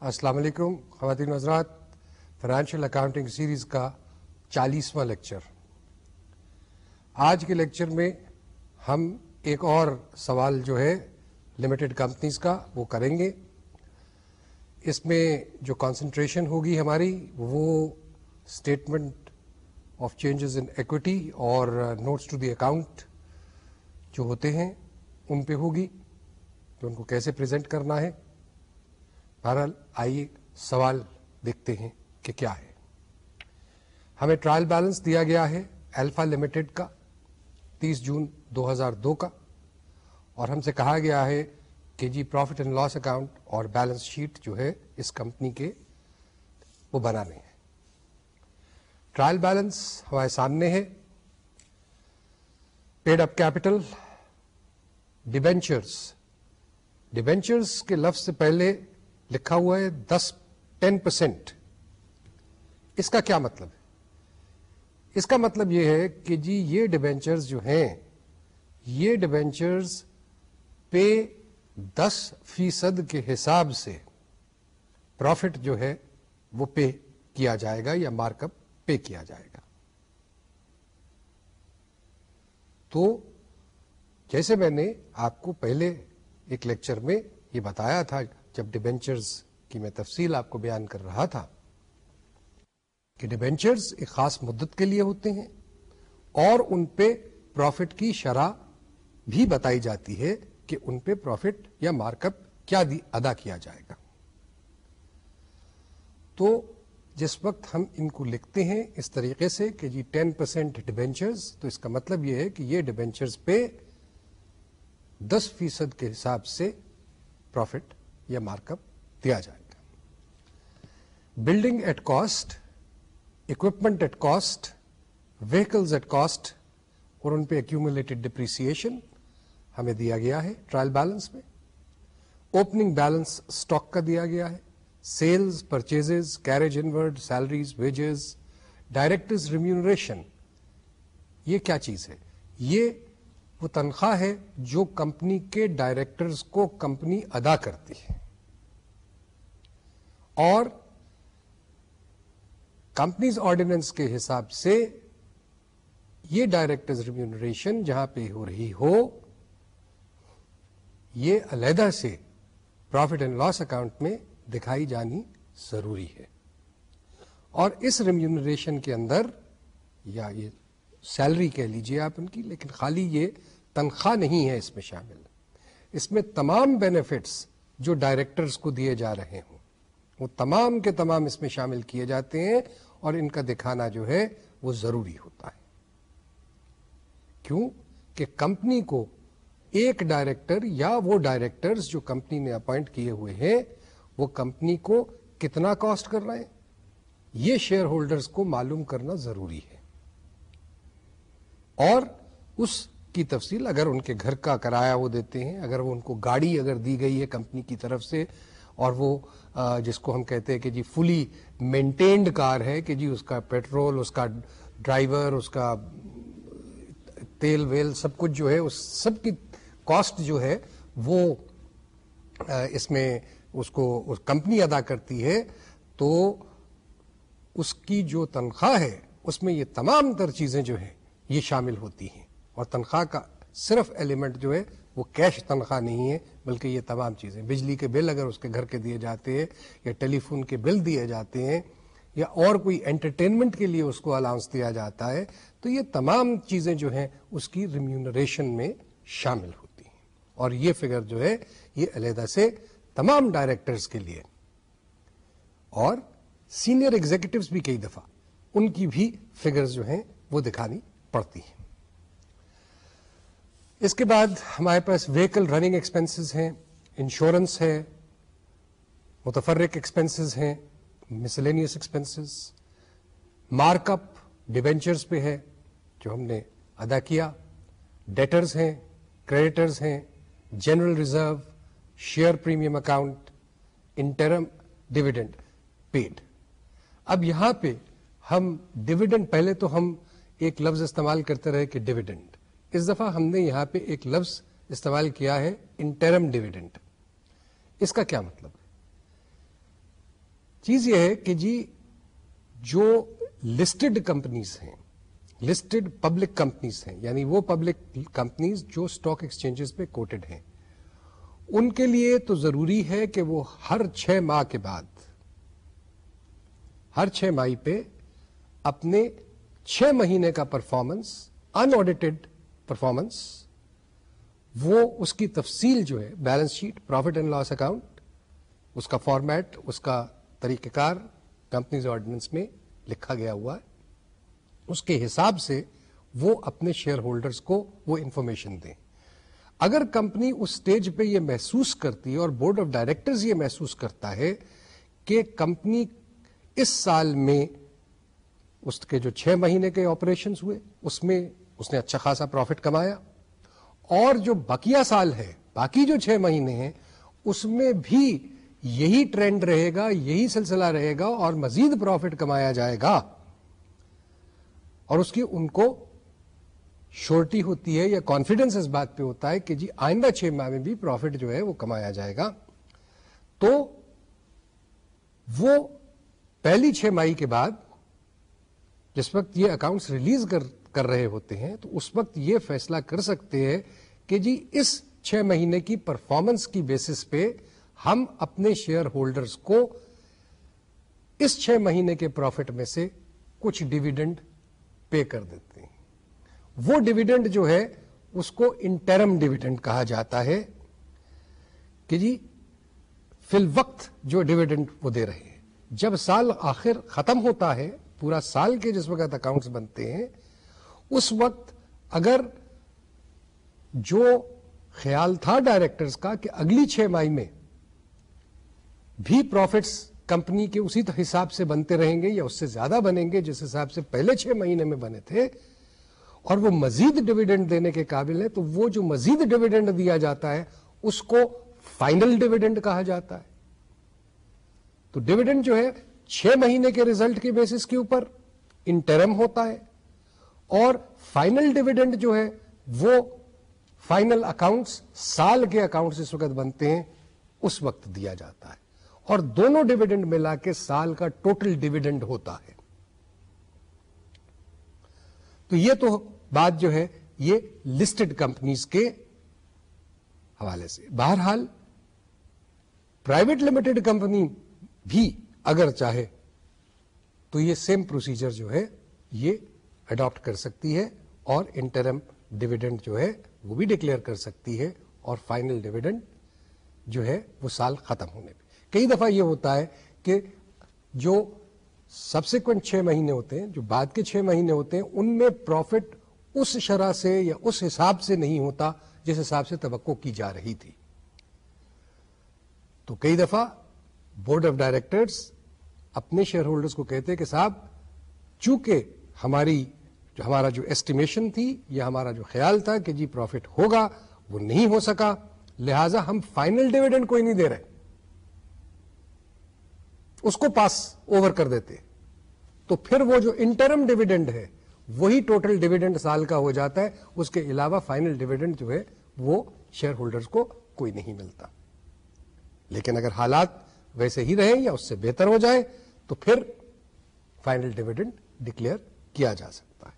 السلام علیکم، خواتین حضرات فائنینشیل اکاؤنٹنگ سیریز کا چالیسواں لیکچر۔ آج کے لیکچر میں ہم ایک اور سوال جو ہے لمیٹڈ کمپنیز کا، وہ کریں گے۔ اس میں جو کانسنٹریشن ہوگی ہماری، وہ statement of changes in equity اور نوٹس ٹو دی اکاؤنٹ جو ہوتے ہیں، ان پہ ہوگی۔ کہ ان کو کیسے پریزنٹ کرنا ہے؟ بہرحال آئیے سوال دیکھتے ہیں کہ کیا ہے۔ ہمیں ٹرائل بیلنس دیا گیا ہے الفا لمیٹڈ کا تیس جون دو ہزار دو کا اور ہم سے کہا گیا ہے کہ جی پروفٹ اینڈ لاس اکاؤنٹ اور بیلنس شیٹ جو ہے اس کمپنی کے وہ بنانے ہیں ٹرائل بیلنس ہمارے سامنے ہے۔ Paid up capital debentures debentures کے لفظ سے پہلے لکھا ہوا ہے دس ٹین پرسینٹ اس کا کیا مطلب ہے؟ اس کا مطلب یہ ہے کہ جی یہ ڈیبینچرز جو ہیں، یہ ڈیبینچرز پہ دس فیصد کے حساب سے پروفٹ جو ہے وہ پے کیا جائے گا یا مارک اپ پے کیا جائے گا۔ تو جیسے میں نے آپ کو پہلے ایک لیکچر میں یہ بتایا تھا جب ڈیبینچرز کی میں تفصیل آپ کو بیان کر رہا تھا کہ ڈیبینچرز ایک خاص مدت کے لیے ہوتے ہیں اور ان پہ پروفٹ کی شرح بھی بتائی جاتی ہے کہ ان پہ پروفٹ یا مارک اپ کیا ادا کیا جائے گا۔ تو جس وقت ہم ان کو لکھتے ہیں اس طریقے سے کہ جی ٹین پرسینٹ ڈیبینچرز تو اس کا مطلب یہ ہے کہ یہ ڈیبینچرز پہ دس فیصد کے حساب سے پروفٹ یا مارک اپ دیا جائے گا۔ Building at cost equipment at cost vehicles at cost اور ان پہ ایکومولیٹڈ ڈپریسن ہمیں دیا گیا ہے ٹرائل بیلنس میں۔ اوپننگ بیلنس اسٹاک کا دیا گیا ہے۔ Sales purchase carriage inward salaries wages directors remuneration یہ کیا چیز ہے؟ یہ وہ تنخواہ ہے جو کمپنی کے ڈائریکٹرز کو کمپنی ادا کرتی ہے۔ اور کمپنیز آرڈیننس کے حساب سے یہ ڈائریکٹرز ریمیونریشن جہاں پہ ہو رہی ہو، یہ علیحدہ سے پروفٹ اینڈ لاس اکاؤنٹ میں دکھائی جانی ضروری ہے۔ اور اس ریمیونریشن کے اندر یا یہ سیلری کہہ لیجیے آپ ان کی، لیکن خالی یہ تنخواہ نہیں ہے اس میں شامل۔ اس میں تمام بینیفٹس جو ڈائریکٹرز کو دیے جا رہے ہوں، وہ تمام کے تمام اس میں شامل کیے جاتے ہیں اور ان کا دکھانا جو ہے وہ ضروری ہوتا ہے۔ کیوں؟ کہ کمپنی کو ایک ڈائریکٹر یا وہ ڈائریکٹرز جو کمپنی نے اپوائنٹ کیے ہوئے ہیں، وہ کمپنی کو کتنا کاسٹ کر رہے ہیں؟ یہ شیئر ہولڈرز کو معلوم کرنا ضروری ہے۔ اور اس کی تفصیل اگر ان کے گھر کا کرایہ وہ دیتے ہیں، اگر وہ ان کو گاڑی اگر دی گئی ہے کمپنی کی طرف سے، اور وہ جس کو ہم کہتے ہیں کہ جی فلی مینٹینڈ کار ہے کہ جی اس کا پیٹرول، اس کا ڈرائیور، اس کا تیل ویل سب کچھ جو ہے، اس سب کی کاسٹ جو ہے وہ اس میں اس کو کمپنی ادا کرتی ہے، تو اس کی جو تنخواہ ہے، اس میں یہ تمام تر چیزیں جو ہیں یہ شامل ہوتی ہیں اور تنخواہ کا صرف ایلیمنٹ جو ہے وہ کیش تنخواہ نہیں ہے، بلکہ یہ تمام چیزیں، بجلی کے بل اگر اس کے گھر کے دیے جاتے ہیں یا ٹیلی فون کے بل دیے جاتے ہیں یا اور کوئی انٹرٹینمنٹ کے لیے اس کو الاؤنس دیا جاتا ہے، تو یہ تمام چیزیں جو ہیں اس کی ریمیونریشن میں شامل ہوتی ہیں۔ اور یہ فگر جو ہے یہ علیحدہ سے تمام ڈائریکٹرز کے لیے۔ اور سینئر ایگزیکٹوز بھی کئی دفعہ ان کی بھی فگرز جو ہیں وہ دکھانی پڑتی۔ ہیں اس کے بعد ہمارے پاس ویکل رننگ ایکسپینسز ہیں انشورنس ہے، متفرق ایکسپینسز ہیں miscellaneous expenses mark up debentures پہ ہے جو ہم نے ادا کیا۔ ڈیٹرز ہیں کریڈیٹرز ہیں general reserve share premium account interim dividend paid اب یہاں پہ ہم ڈویڈنڈ پہلے تو ہم ایک لفظ استعمال کرتے رہے کہ ڈویڈنڈ اس دفعہ ہم نے یہاں پہ ایک لفظ استعمال کیا ہے انٹرم ڈویڈنڈ اس کا کیا مطلب؟ ہے چیز یہ ہے کہ جی جو لسٹڈ کمپنیز ہیں لسٹڈ پبلک کمپنیز ہیں یعنی وہ پبلک کمپنیز جو اسٹاک ایکسچینجز پہ کوٹڈ ہیں، ان کے لیے تو ضروری ہے کہ وہ ہر چھ ماہ کے بعد، ہر چھ ماہ پہ اپنے چھ مہینے کا پرفارمنس ان آڈیٹڈ پرفارمنس وہ اس کی تفصیل جو ہے balance sheet profit and loss account اس کا فارمیٹ اس کا طریقہ کار کمپنیز آرڈیننس میں لکھا گیا ہوا ہے۔ اس کے حساب سے وہ اپنے شیئر ہولڈرز کو وہ انفارمیشن دیں۔ اگر کمپنی اس سٹیج پہ یہ محسوس کرتی ہے اور بورڈ آف ڈائریکٹرز یہ محسوس کرتا ہے کہ کمپنی اس سال میں اس کے جو چھ مہینے کے آپریشن ہوئے، اس میں اس نے اچھا خاصا پروفٹ کمایا۔ اور جو بقیہ سال ہے، باقی جو چھ مہینے ہیں، اس میں بھی یہی ٹرینڈ رہے گا، یہی سلسلہ رہے گا اور مزید پروفٹ کمایا جائے گا۔ اور اس کی ان کو شورٹی ہوتی ہے یا کانفیڈینس اس بات پہ ہوتا ہے کہ جی آئندہ چھ ماہ میں بھی پروفٹ جو ہے وہ کمایا جائے گا۔ تو وہ پہلی چھ ماہی کے بعد جس وقت یہ اکاؤنٹس ریلیز کر کر رہے ہوتے ہیں، تو اس وقت یہ فیصلہ کر سکتے ہیں کہ جی اس چھ مہینے کی پرفارمنس کی بیسس پہ ہم اپنے شیئر ہولڈرز کو اس چھ مہینے کے پروفٹ میں سے کچھ ڈویڈنڈ پے کر دیتے ہیں۔ وہ ڈویڈنڈ جو ہے، اس کو انٹرم ڈویڈنڈ کہا جاتا ہے کہ جی فی الوقت جو ڈویڈنڈ وہ دے رہے ہیں۔ جب سال آخر ختم ہوتا ہے پورا سال کے جس وقت اکاؤنٹس بنتے ہیں، اس وقت اگر جو خیال تھا ڈائریکٹرز کا کہ اگلی چھ ماہ میں بھی پروفٹس کمپنی کے اسی حساب سے بنتے رہیں گے یا اس سے زیادہ بنیں گے، جس حساب سے پہلے چھ مہینے میں بنے تھے، اور وہ مزید ڈویڈنڈ دینے کے قابل ہے تو وہ جو مزید ڈویڈنڈ دیا جاتا ہے، اس کو فائنل ڈویڈنڈ کہا جاتا ہے۔ تو ڈویڈنڈ جو ہے چھ مہینے کے ریزلٹ کی بیسس کے اوپر انٹرم ہوتا ہے اور فائنل ڈویڈنڈ جو ہے وہ فائنل اکاؤنٹس سال کے اکاؤنٹس اس وقت بنتے ہیں، اس وقت دیا جاتا ہے۔ اور دونوں ڈویڈنڈ ملا کے سال کا ٹوٹل ڈویڈنڈ ہوتا ہے۔ تو یہ تو بات جو ہے، یہ لسٹڈ کمپنیز کے حوالے سے۔ بہرحال پرائیویٹ لمیٹڈ کمپنی بھی اگر چاہے تو یہ سیم پروسیجر جو ہے یہ اڈاپٹ کر سکتی ہے اور انٹرم ڈویڈنڈ جو ہے وہ بھی ڈکلیئر کر سکتی ہے اور فائنل ڈویڈنڈ جو ہے وہ سال ختم ہونے پہ۔ کئی دفعہ یہ ہوتا ہے کہ جو سبسیکوینٹ چھ مہینے ہوتے ہیں، جو بعد کے چھ مہینے ہوتے ہیں، ان میں پروفٹ اس شرح سے یا اس حساب سے نہیں ہوتا جس حساب سے توقع کی جا رہی تھی۔ تو کئی دفعہ بورڈ آف ڈائریکٹرز اپنے شیئر ہولڈرز کو کہتے کہ صاحب، چونکہ ہماری جو ہمارا جو ایسٹیمیشن تھی یا ہمارا جو خیال تھا کہ جی پروفٹ ہوگا، وہ نہیں ہو سکا، لہذا ہم فائنل ڈویڈنڈ کوئی نہیں دے رہے۔ اس کو پاس اوور کر دیتے۔ تو پھر وہ جو انٹرم ڈویڈنڈ ہے، وہی ٹوٹل ڈویڈنڈ سال کا ہو جاتا ہے۔ اس کے علاوہ فائنل ڈویڈنڈ جو ہے، وہ شیئر ہولڈرز کو کوئی نہیں ملتا۔ لیکن اگر حالات ویسے ہی رہیں یا اس سے بہتر ہو جائے تو پھر فائنل ڈویڈنڈ ڈکلیئر کیا جا سکتا ہے۔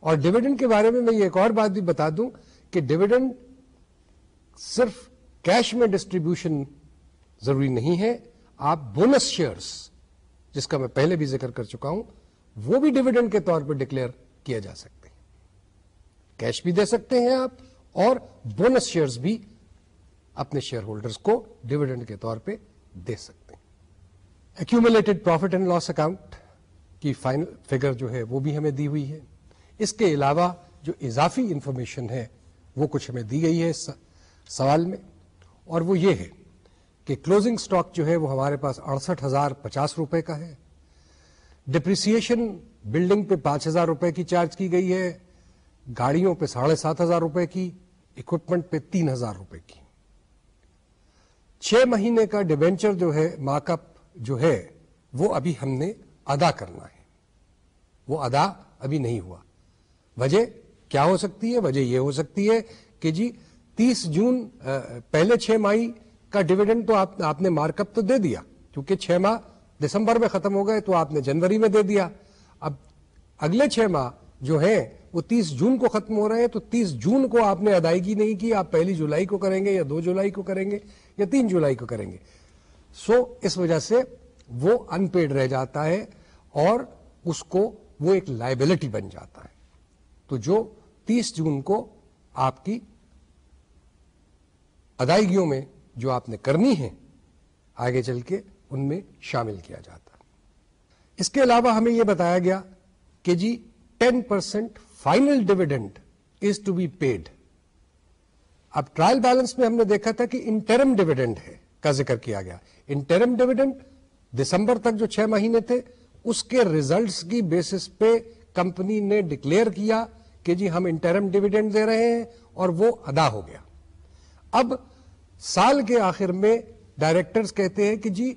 اور ڈویڈنڈ کے بارے میں میں یہ ایک اور بات بھی بتا دوں کہ ڈویڈنڈ صرف کیش میں ڈسٹریبیوشن ضروری نہیں ہے، آپ بونس شیئرس جس کا میں پہلے بھی ذکر کر چکا ہوں، وہ بھی ڈویڈنڈ کے طور پر ڈکلیئر کیا جا سکتے ہیں۔ کیش بھی دے سکتے ہیں آپ اور بونس شیئرز بھی اپنے شیئر ہولڈرز کو ڈویڈنڈ کے طور پہ دے سکتے ہیں۔ Accumulated profit and loss account کی فائنل فگر جو ہے وہ بھی ہمیں دی ہوئی ہے۔ اس کے علاوہ جو اضافی انفارمیشن ہے وہ کچھ ہمیں دی گئی ہے اس سوال میں۔ اور وہ یہ ہے کہ کلوزنگ سٹاک جو ہے وہ ہمارے پاس اڑسٹھ ہزار پچاس روپے کا ہے۔ ڈپریسن بلڈنگ پہ پانچ ہزار روپے کی چارج کی گئی ہے۔ گاڑیوں پہ ساڑھے سات ہزار روپے کی اکوپمنٹ پہ تین ہزار روپے کی۔ چھ مہینے کا ڈیبینچر جو ہے مارک اپ جو ہے، وہ ابھی ہم نے ادا کرنا ہے۔ وہ ادا ابھی نہیں ہوا۔ وجہ کیا ہو سکتی ہے؟ وجہ یہ ہو سکتی ہے کہ جی تیس جون پہلے چھ ماہی کا ڈویڈنڈ تو آپ نے مارک اپ تو دے دیا۔ کیونکہ چھ ماہ دسمبر میں ختم ہو گئے تو آپ نے جنوری میں دے دیا۔ اب اگلے چھ ماہ جو ہیں، وہ تیس جون کو ختم ہو رہے ہیں، تو تیس جون کو آپ نے ادائیگی نہیں کی۔ آپ پہلی جولائی کو کریں گے یا دو جولائی کو کریں گے یا تین جولائی کو کریں گے۔ سو اس وجہ سے وہ ان پیڈ رہ جاتا ہے اور اس کو وہ ایک لائبلٹی بن جاتا ہے۔ تو جو تیس جون کو آپ کی ادائیگیوں میں جو آپ نے کرنی ہے آگے چل کے ان میں شامل کیا جاتا اس کے علاوہ ہمیں یہ بتایا گیا کہ جی ten percent final dividend is to be paid اب ٹرائل بیلنس میں ہم نے دیکھا تھا کہ انٹرم ڈویڈنڈ ہے۔ کا ذکر کیا گیا۔ انٹرم ڈویڈنڈ دسمبر تک جو چھ مہینے تھے، اس کے ریزلٹس کی بیسس پہ کمپنی نے ڈکلیئر کیا کہ جی ہم انٹرم ڈویڈنڈ دے رہے ہیں اور وہ ادا ہو گیا۔ اب سال کے آخر میں ڈائریکٹرز کہتے ہیں کہ جی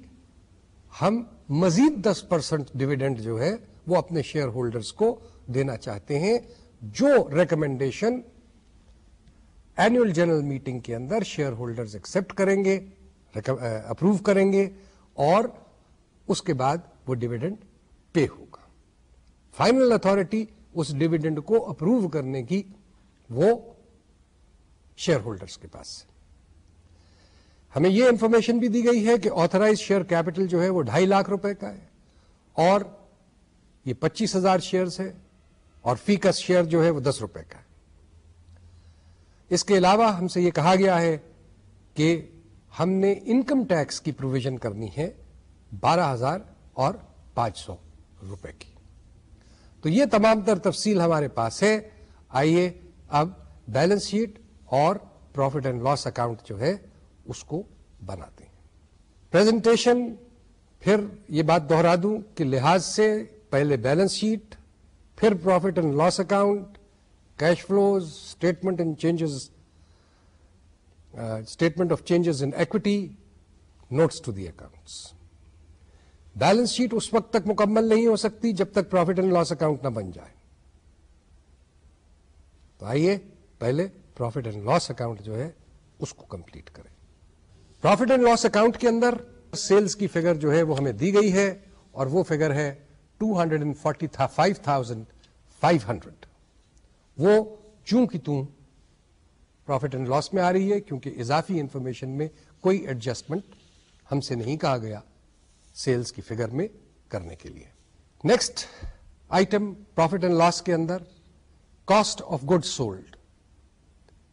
ہم مزید دس پرسنٹ ڈویڈنڈ جو ہے وہ اپنے شیئر ہولڈرز کو دینا چاہتے ہیں، جو ریکمینڈیشن اینوئل جنرل میٹنگ کے اندر شیئر ہولڈرز ایکسپٹ کریں گے۔ اپروو کریں گے اور اس کے بعد وہ ڈویڈنڈ پے ہوگا۔ فائنل اتارٹی اس ڈویڈنڈ کو اپروو کرنے کی وہ شیئر ہولڈرز کے پاس۔ ہمیں یہ انفارمیشن بھی دی گئی ہے کہ آترائز شیئر کیپٹل جو ہے وہ ڈھائی لاکھ روپے کا ہے اور یہ پچیس ہزار شیئرس ہے اور فیکس شیئر جو ہے وہ دس روپے کا ہے۔ اس کے علاوہ ہم سے یہ کہا گیا ہے کہ ہم نے انکم ٹیکس کی پروویژن کرنی ہے بارہ ہزار اور پانچ سو روپے کی۔ تو یہ تمام تر تفصیل ہمارے پاس ہے۔ آئیے اب بیلنس شیٹ اور پروفٹ اینڈ لاس اکاؤنٹ جو ہے اس کو بناتے ہیں۔ پریزنٹیشن، پھر یہ بات دوہرا دوں کہ لحاظ سے پہلے بیلنس شیٹ، پھر profit and loss account, cash flows statement and changes statement of changes in equity notes to the accounts balance sheet اس وقت تک مکمل نہیں ہو سکتی جب تک پروفٹ اینڈ لاس اکاؤنٹ نہ بن جائے تو آئیے پہلے پروفٹ اینڈ لاس اکاؤنٹ جو ہے اس کو کمپلیٹ کریں پروفٹ اینڈ لاس اکاؤنٹ کے اندر سیلز کی فگر جو ہے وہ ہمیں دی گئی ہے اور وہ فگر ہے two hundred and forty five thousand five hundred وہ چوں کی توں پروفٹ اینڈ لاس میں آ رہی ہے، کیونکہ اضافی انفارمیشن میں کوئی ایڈجسٹمنٹ ہم سے نہیں کہا گیا سیلز کی فگر میں کرنے کے لیے۔ Next item profit and loss کے اندر cost of good sold.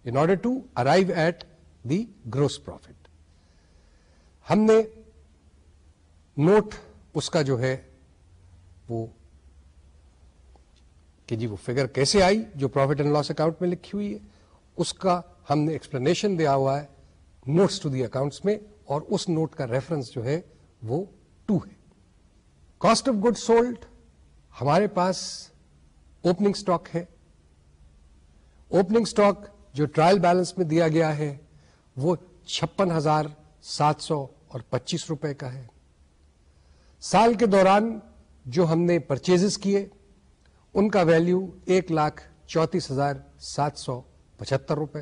In order to arrive at the gross profit. ہم نے نوٹ اس کا جو ہے، وہ کہ جی وہ فگر کیسے آئی جو پروفٹ اینڈ لاس اکاؤنٹ میں لکھی ہوئی ہے۔ اس کا ہم نے ایکسپلینیشن دیا ہوا ہے نوٹس ٹو دی اکاؤنٹس میں اور اس نوٹ کا ریفرنس جو ہے وہ ٹو ہے۔ کاسٹ آف گڈ سولڈ ہمارے پاس اوپننگ اسٹاک ہے۔ اوپننگ اسٹاک جو ٹرائل بیلنس میں دیا گیا ہے وہ چھپن ہزار سات سو اور پچیس روپے کا ہے۔ سال کے دوران جو ہم نے پرچیز کیے، ان کا ویلیو ایک لاکھ چونتیس ہزار سات سو پچہتر روپے۔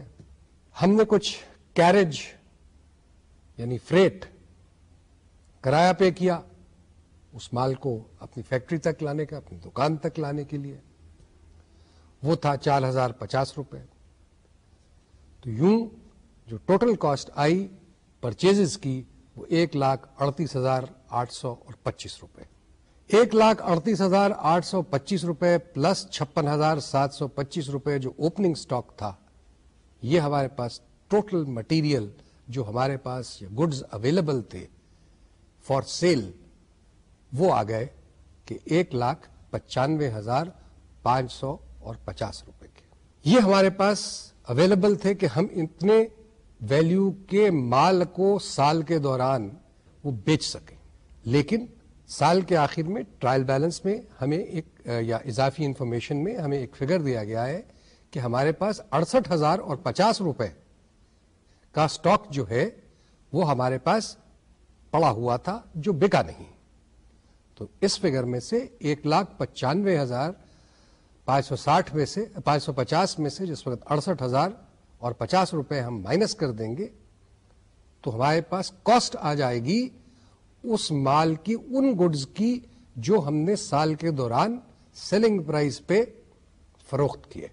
ہم نے کچھ کیریج یعنی فریٹ کرایہ پے کیا اس مال کو اپنی فیکٹری تک لانے کا، اپنی دکان تک لانے کے لیے۔ وہ تھا چار ہزار پچاس روپے۔ تو یوں جو ٹوٹل کاسٹ آئی پرچیز کی وہ ایک لاکھ اڑتیس ہزار آٹھ سو اور پچیس روپے۔ ایک لاکھ اڑتیس ہزار آٹھ سو پچیس روپے پلس چھپن ہزار سات سو پچیس روپے جو اوپننگ اسٹاک تھا یہ ہمارے پاس ٹوٹل مٹیریل جو ہمارے پاس گڈز اویلیبل تھے فار سیل، وہ آ گئے کہ ایک لاکھ پچانوے ہزار پانچ سو اور پچاس روپے کے۔ یہ ہمارے پاس اویلیبل تھے کہ ہم اتنے ویلیو کے مال کو سال کے دوران وہ بیچ سکیں۔ لیکن سال کے آخر میں ٹرائل بیلنس میں ہمیں ایک، یا اضافی انفارمیشن میں ہمیں ایک فگر دیا گیا ہے کہ ہمارے پاس اڑسٹھ ہزار اور پچاس روپے کا سٹاک جو ہے، وہ ہمارے پاس پڑا ہوا تھا جو بکا نہیں۔ تو اس فگر میں سے ایک لاکھ پچانوے ہزار پانچ سو ساٹھ میں سے، پانچ سو پچاس میں سے جس وقت اڑسٹھ ہزار اور پچاس روپے ہم مائنس کر دیں گے، تو ہمارے پاس کاسٹ آ جائے گی اس مال کی، ان گڈز کی جو ہم نے سال کے دوران سیلنگ پرائز پہ فروخت کیے۔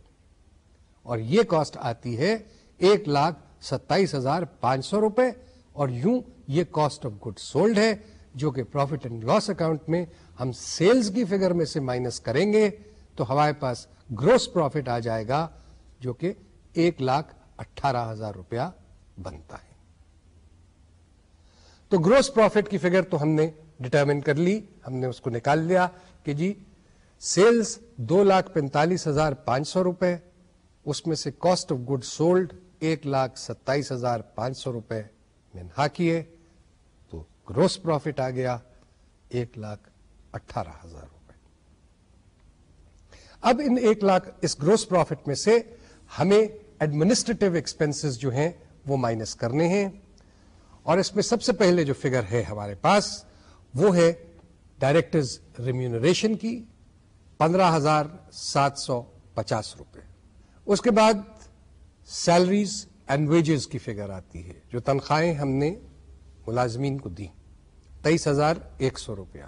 اور یہ کاسٹ آتی ہے ایک لاکھ ستائیس ہزار پانچ سو روپے۔ اور یوں یہ کاسٹ آف گڈ سولڈ ہے، جو کہ پروفٹ اینڈ لاس اکاؤنٹ میں ہم سیلز کی فگر میں سے مائنس کریں گے تو ہمارے پاس گروس پروفٹ آ جائے گا، جو کہ ایک لاکھ اٹھارہ ہزار روپیہ بنتا ہے۔ تو گروس پروفٹ کی فگر تو ہم نے ڈٹرمن کر لی، ہم نے اس کو نکال لیا کہ جی سیلز دو لاکھ پینتالیس ہزار پانچ سو روپے اس میں سے کاسٹ آف گڈ سولڈ ایک لاکھ ستائیس ہزار پانچ سو روپے منہا کیے تو گروس پروفٹ آ گیا ایک لاکھ اٹھارہ ہزار روپے۔ اب ان ایک لاکھ اس گروس پروفٹ میں سے ہمیں ایڈمنسٹریٹو ایکسپینس جو ہیں وہ مائنس کرنے ہیں۔ اور اس میں سب سے پہلے جو فگر ہے ہمارے پاس وہ ہے ڈائریکٹرز ریمیونریشن کی پندرہ ہزار سات سو پچاس روپے۔ اس کے بعد سیلریز اینڈ ویجز کی فگر آتی ہے، جو تنخواہیں ہم نے ملازمین کو دی تیئیس ہزار ایک سو روپیہ۔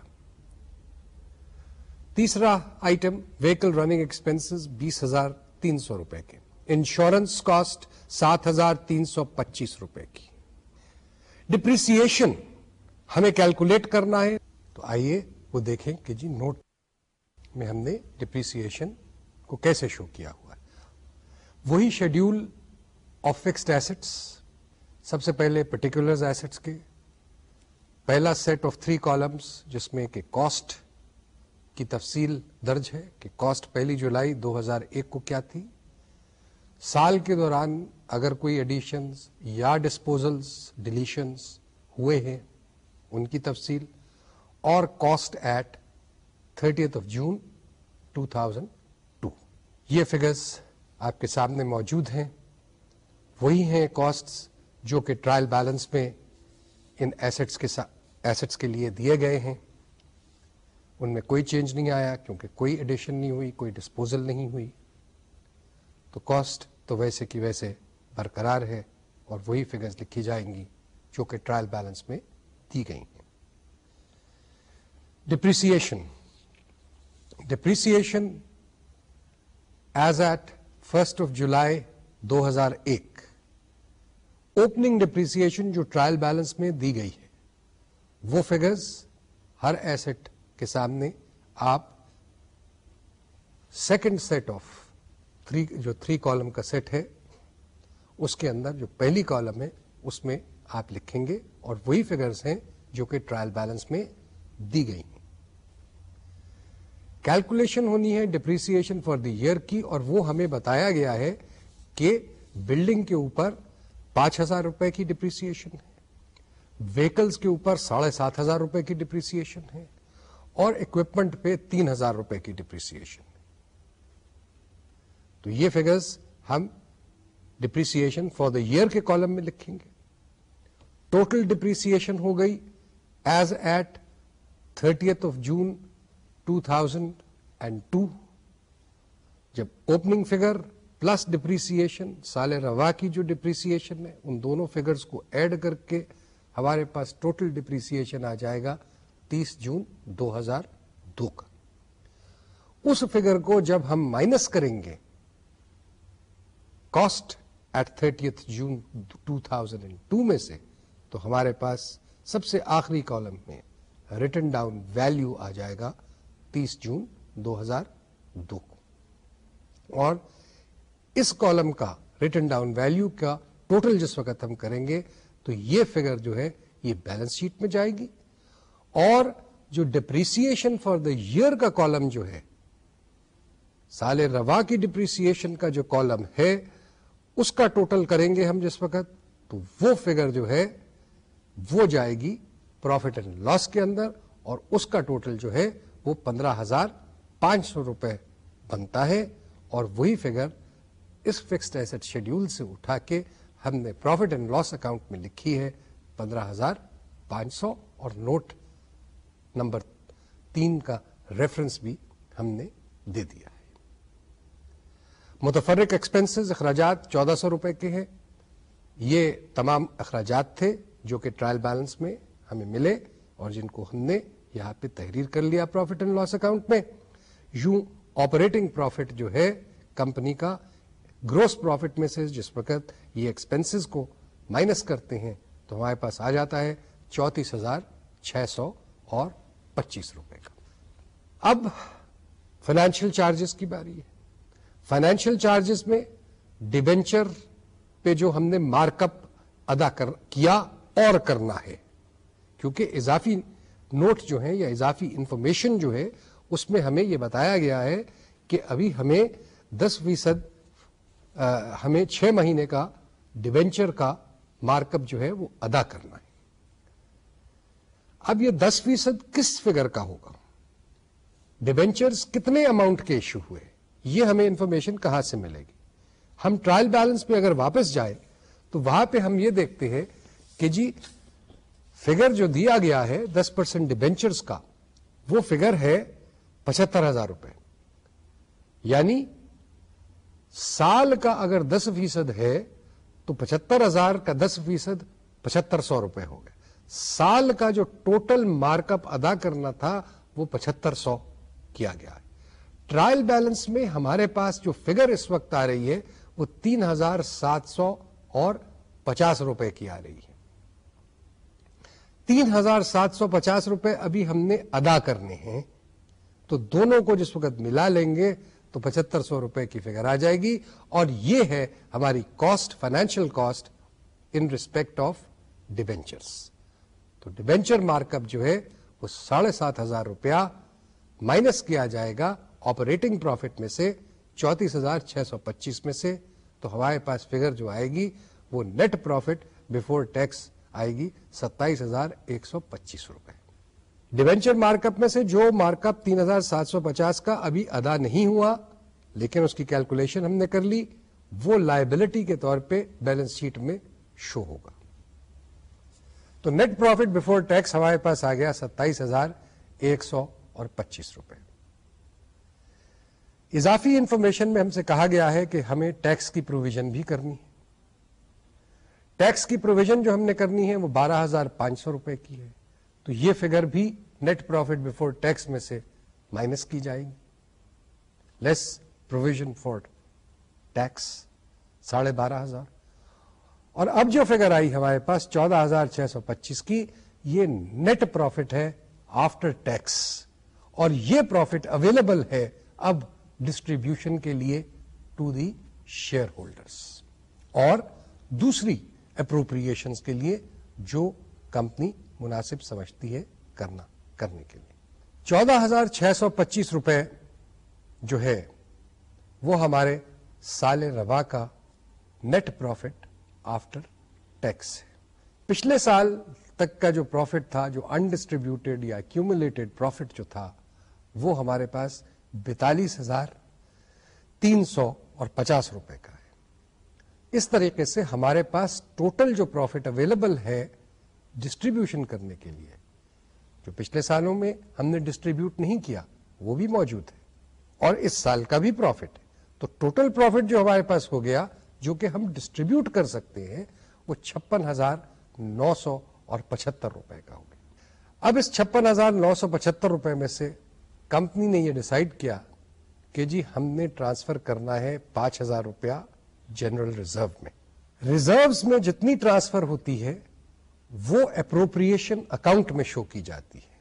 تیسرا آئٹم، ویکل رننگ ایکسپینس بیس ہزار تین سو روپے کے۔ انشورنس کاسٹ، سات ہزار تین سو پچیس روپے کی۔ ڈپریسیشن، ہمیں کیلکولیٹ کرنا ہے۔ تو آئیے وہ دیکھیں کہ جی نوٹ میں ہم نے ڈپریسیشن کو کیسے شو کیا ہوا۔ وہی شیڈیول آف فکسڈ ایسٹس سب سے پہلے پرٹیکولر ایسٹس کے۔ پہلا سیٹ آف تھری کالمس جس میں کہ کاسٹ کی تفصیل درج ہے کہ کاسٹ پہلی جولائی دو ہزار ایک کو کیا تھی۔ سال کے دوران اگر کوئی ایڈیشنز یا ڈسپوزلز ڈلیشنز ہوئے ہیں، ان کی تفصیل۔ اور cost at thirtieth of June two thousand two یہ فگرس آپ کے سامنے موجود ہیں، وہی ہیں کاسٹ جو کہ ٹرائل بیلنس میں ان ایسٹس کے ایسٹس کے لیے دیے گئے ہیں۔ ان میں کوئی چینج نہیں آیا کیونکہ کوئی ایڈیشن نہیں ہوئی، کوئی ڈسپوزل نہیں ہوئی۔ تو کاسٹ تو ویسے کی ویسے برقرار ہے اور وہی فگرز لکھی جائیں گی جو کہ ٹرائل بیلنس میں دی گئی ہیں۔ Depreciation depreciation as at first of July دو ہزار ایک اوپننگ ڈپریسیشن جو ٹرائل بیلنس میں دی گئی ہے، وہ فگرز ہر ایسٹ کے سامنے آپ سیکنڈ سیٹ آف تھری جو تھری کالم کا سیٹ ہے، اس کے اندر جو پہلی کالم ہے، اس میں آپ لکھیں گے اور وہی فگرز ہیں جو کہ ٹرائل بیلنس میں دی گئی ہیں۔ کیلکولیشن ہونی ہے ڈپریسیشن فار دی ایئر کی، اور وہ ہمیں بتایا گیا ہے کہ بلڈنگ کے اوپر پانچ ہزار روپے کی ڈپریسیشن ہے ویکلز کے اوپر ساڑھے سات ہزار روپے کی ڈپریسیشن ہے، اور اکوپمنٹ پہ تین ہزار روپے کی ڈپریسیشن ہے۔ تو یہ فگرز ہم ڈپریسیشن فار دا ایئر کے کالم میں لکھیں گے۔ ٹوٹل ڈپریسیشن ہو گئی as at thirtieth of June two thousand and two جب اوپننگ فگر پلس ڈپریسیشن سال روا کی جو ڈپریسیشن ہے ان دونوں فگرز کو ایڈ کر کے ہمارے پاس ٹوٹل ڈپریسیشن آ جائے گا تیس جون دو ہزار دو کا۔ اس فگر کو جب ہم مائنس کریں گے cost at thirtieth June two thousand and two میں سے، تو ہمارے پاس سب سے آخری کالم میں ریٹرن ڈاؤن ویلو آ جائے گا تیس جون دو ہزار دو کو۔ اور اس کالم کا ریٹرن ڈاؤن ویلو کا ٹوٹل جس وقت ہم کریں گے، تو یہ فگر جو ہے، یہ بیلنس شیٹ میں جائے گی۔ اور جو ڈپریسیشن فار دا ایئر کا کالم جو ہے، سال روا کی ڈپریسیشن کا جو کالم ہے، اس کا ٹوٹل کریں گے ہم جس وقت، تو وہ فگر جو ہے، وہ جائے گی پروفٹ اینڈ لاس کے اندر، اور اس کا ٹوٹل جو ہے وہ پندرہ ہزار پانچ سو روپے بنتا ہے اور وہی فگر اس فکسڈ ایسٹ شیڈیول سے اٹھا کے ہم نے پروفٹ اینڈ لاس اکاؤنٹ میں لکھی ہے پندرہ ہزار پانچ سو اور نوٹ نمبر تین کا ریفرنس بھی ہم نے دے دیا ہے۔ متفرق ایکسپینس اخراجات چودہ سو روپے کے ہیں۔ یہ تمام اخراجات تھے جو کہ ٹرائل بیلنس میں ہمیں ملے اور جن کو ہم نے یہاں پہ تحریر کر لیا پروفٹ اینڈ لاس اکاؤنٹ میں۔ یوں آپریٹنگ پروفٹ جو ہے کمپنی کا گروس پروفٹ میں سے جس وقت یہ ایکسپینسز کو مائنس کرتے ہیں تو ہمارے پاس آ جاتا ہے چونتیس ہزار چھ سو اور پچیس روپے کا۔ اب فائنینشیل چارجز کی باری ہے۔ فائنینشیل چارجز میں ڈیبینچر پہ جو ہم نے مارک اپ ادا کر، کیا اور کرنا ہے۔ کیونکہ اضافی نوٹ جو ہیں یا اضافی انفارمیشن جو ہے، اس میں ہمیں یہ بتایا گیا ہے کہ ابھی ہمیں دس فیصد ہمیں چھ مہینے کا ڈیبینچر کا مارک اپ جو ہے وہ ادا کرنا ہے۔ اب یہ دس فیصد کس فگر کا ہوگا؟ ڈیبینچرز کتنے اماؤنٹ کے ایشو ہوئے؟ یہ ہمیں انفارمیشن کہاں سے ملے گی؟ ہم ٹرائل بیلنس پہ اگر واپس جائیں تو وہاں پہ ہم یہ دیکھتے ہیں کہ جی فگر جو دیا گیا ہے، دس پرسینٹ ڈیبینچرس کا، وہ فگر ہے پچہتر ہزار روپے۔ یعنی سال کا اگر دس فیصد ہے، تو پچہتر ہزار کا دس فیصد پچہتر سو روپے ہو گئے۔ سال کا جو ٹوٹل مارک اپ ادا کرنا تھا، وہ پچہتر سو کیا گیا ہے۔ ٹرائل بیلنس میں ہمارے پاس جو فگر اس وقت آ رہی ہے، وہ تین ہزار سات سو اور پچاس روپے کی آ رہی ہے۔ تین ہزار سات سو پچاس روپے ابھی ہم نے ادا کرنے ہیں۔ تو دونوں کو جس وقت ملا لیں گے تو پچہتر سو روپے کی فگر آ جائے گی۔ اور یہ ہے ہماری cost financial cost in respect of debentures تو ڈیبینچر مارک اپ جو ہے وہ ساڑھے سات ہزار روپیہ مائنس کیا جائے گا۔ آپریٹنگ پروفٹ میں سے چونتیس ہزار چھ سو پچیس میں سے۔ تو ہمارے پاس فگر جو آئے گی وہ نیٹ پروفٹ بفور ٹیکس آئے گی ستائیس ہزار ایک سو پچیس روپے۔ ڈیوینچر مارک اپ میں سے جو مارک اپ تین ہزار سات سو پچاس کا ابھی ادا نہیں ہوا، لیکن اس کی کیلکولیشن ہم نے کر لی، وہ لائبلٹی کے طور پہ بیلنس شیٹ میں شو ہوگا۔ تو نیٹ پروفٹ بفور ٹیکس ہمارے پاس آ گیا ستائیس ہزار ایک سو اور پچیس روپے۔ اضافی انفارمیشن میں ہم سے کہا گیا ہے کہ ہمیں ٹیکس کی پروویژن بھی کرنی ہے۔ ٹیکس کی پروویژن جو ہم نے کرنی ہے وہ بارہ ہزار پانچ سو روپے کی ہے۔ تو یہ فگر بھی نیٹ پروفٹ بفور ٹیکس میں سے مائنس کی جائے گی۔ لیس پروویژن فور ٹیکس ساڑھے بارہ ہزار۔ اور اب جو فگر آئی ہمارے پاس چودہ ہزار چھ سو پچیس کی، یہ نیٹ پروفٹ ہے آفٹر ٹیکس اور یہ پروفٹ اویلیبل ہے اب ڈسٹریبیوشن کے لیے ٹو دی شیئر ہولڈرس اور دوسری اپروپریشن کے لیے جو کمپنی مناسب سمجھتی ہے کرنا، کرنے کے لیے۔ چودہ ہزار چھ سو پچیس روپے جو ہے، وہ ہمارے سال روا کا نیٹ پروفٹ آفٹر ٹیکس ہے۔ پچھلے سال تک کا جو پروفٹ تھا، جو انڈسٹریبیوٹیڈ یا کیومولیٹڈ پروفٹ جو تھا، وہ ہمارے پاس بیتالیس ہزار تین سو اور پچاس روپے کا ہے۔ اس طریقے سے ہمارے پاس ٹوٹل جو پروفٹ اویلیبل ہے ڈسٹریبیوشن کرنے کے لیے، جو پچھلے سالوں میں ہم نے ڈسٹریبیوٹ نہیں کیا، وہ بھی موجود ہے۔ اور اس سال کا بھی پروفٹ ہے۔ تو ٹوٹل پروفٹ جو ہمارے پاس ہو گیا، جو کہ ہم ڈسٹریبیوٹ کر سکتے ہیں، وہ چھپن ہزار نو سو اور پچہتر روپے کا ہو گیا۔ اب اس چھپن ہزار نو سو پچہتر روپے میں سے کمپنی نے یہ ڈسائڈ کیا کہ جی ہم نے ٹرانسفر کرنا ہے پانچ ہزار روپیہ جنرل ریزرو میں۔ ریزروز میں جتنی ٹرانسفر ہوتی ہے، وہ اپروپریشن اکاؤنٹ میں شو کی جاتی ہے۔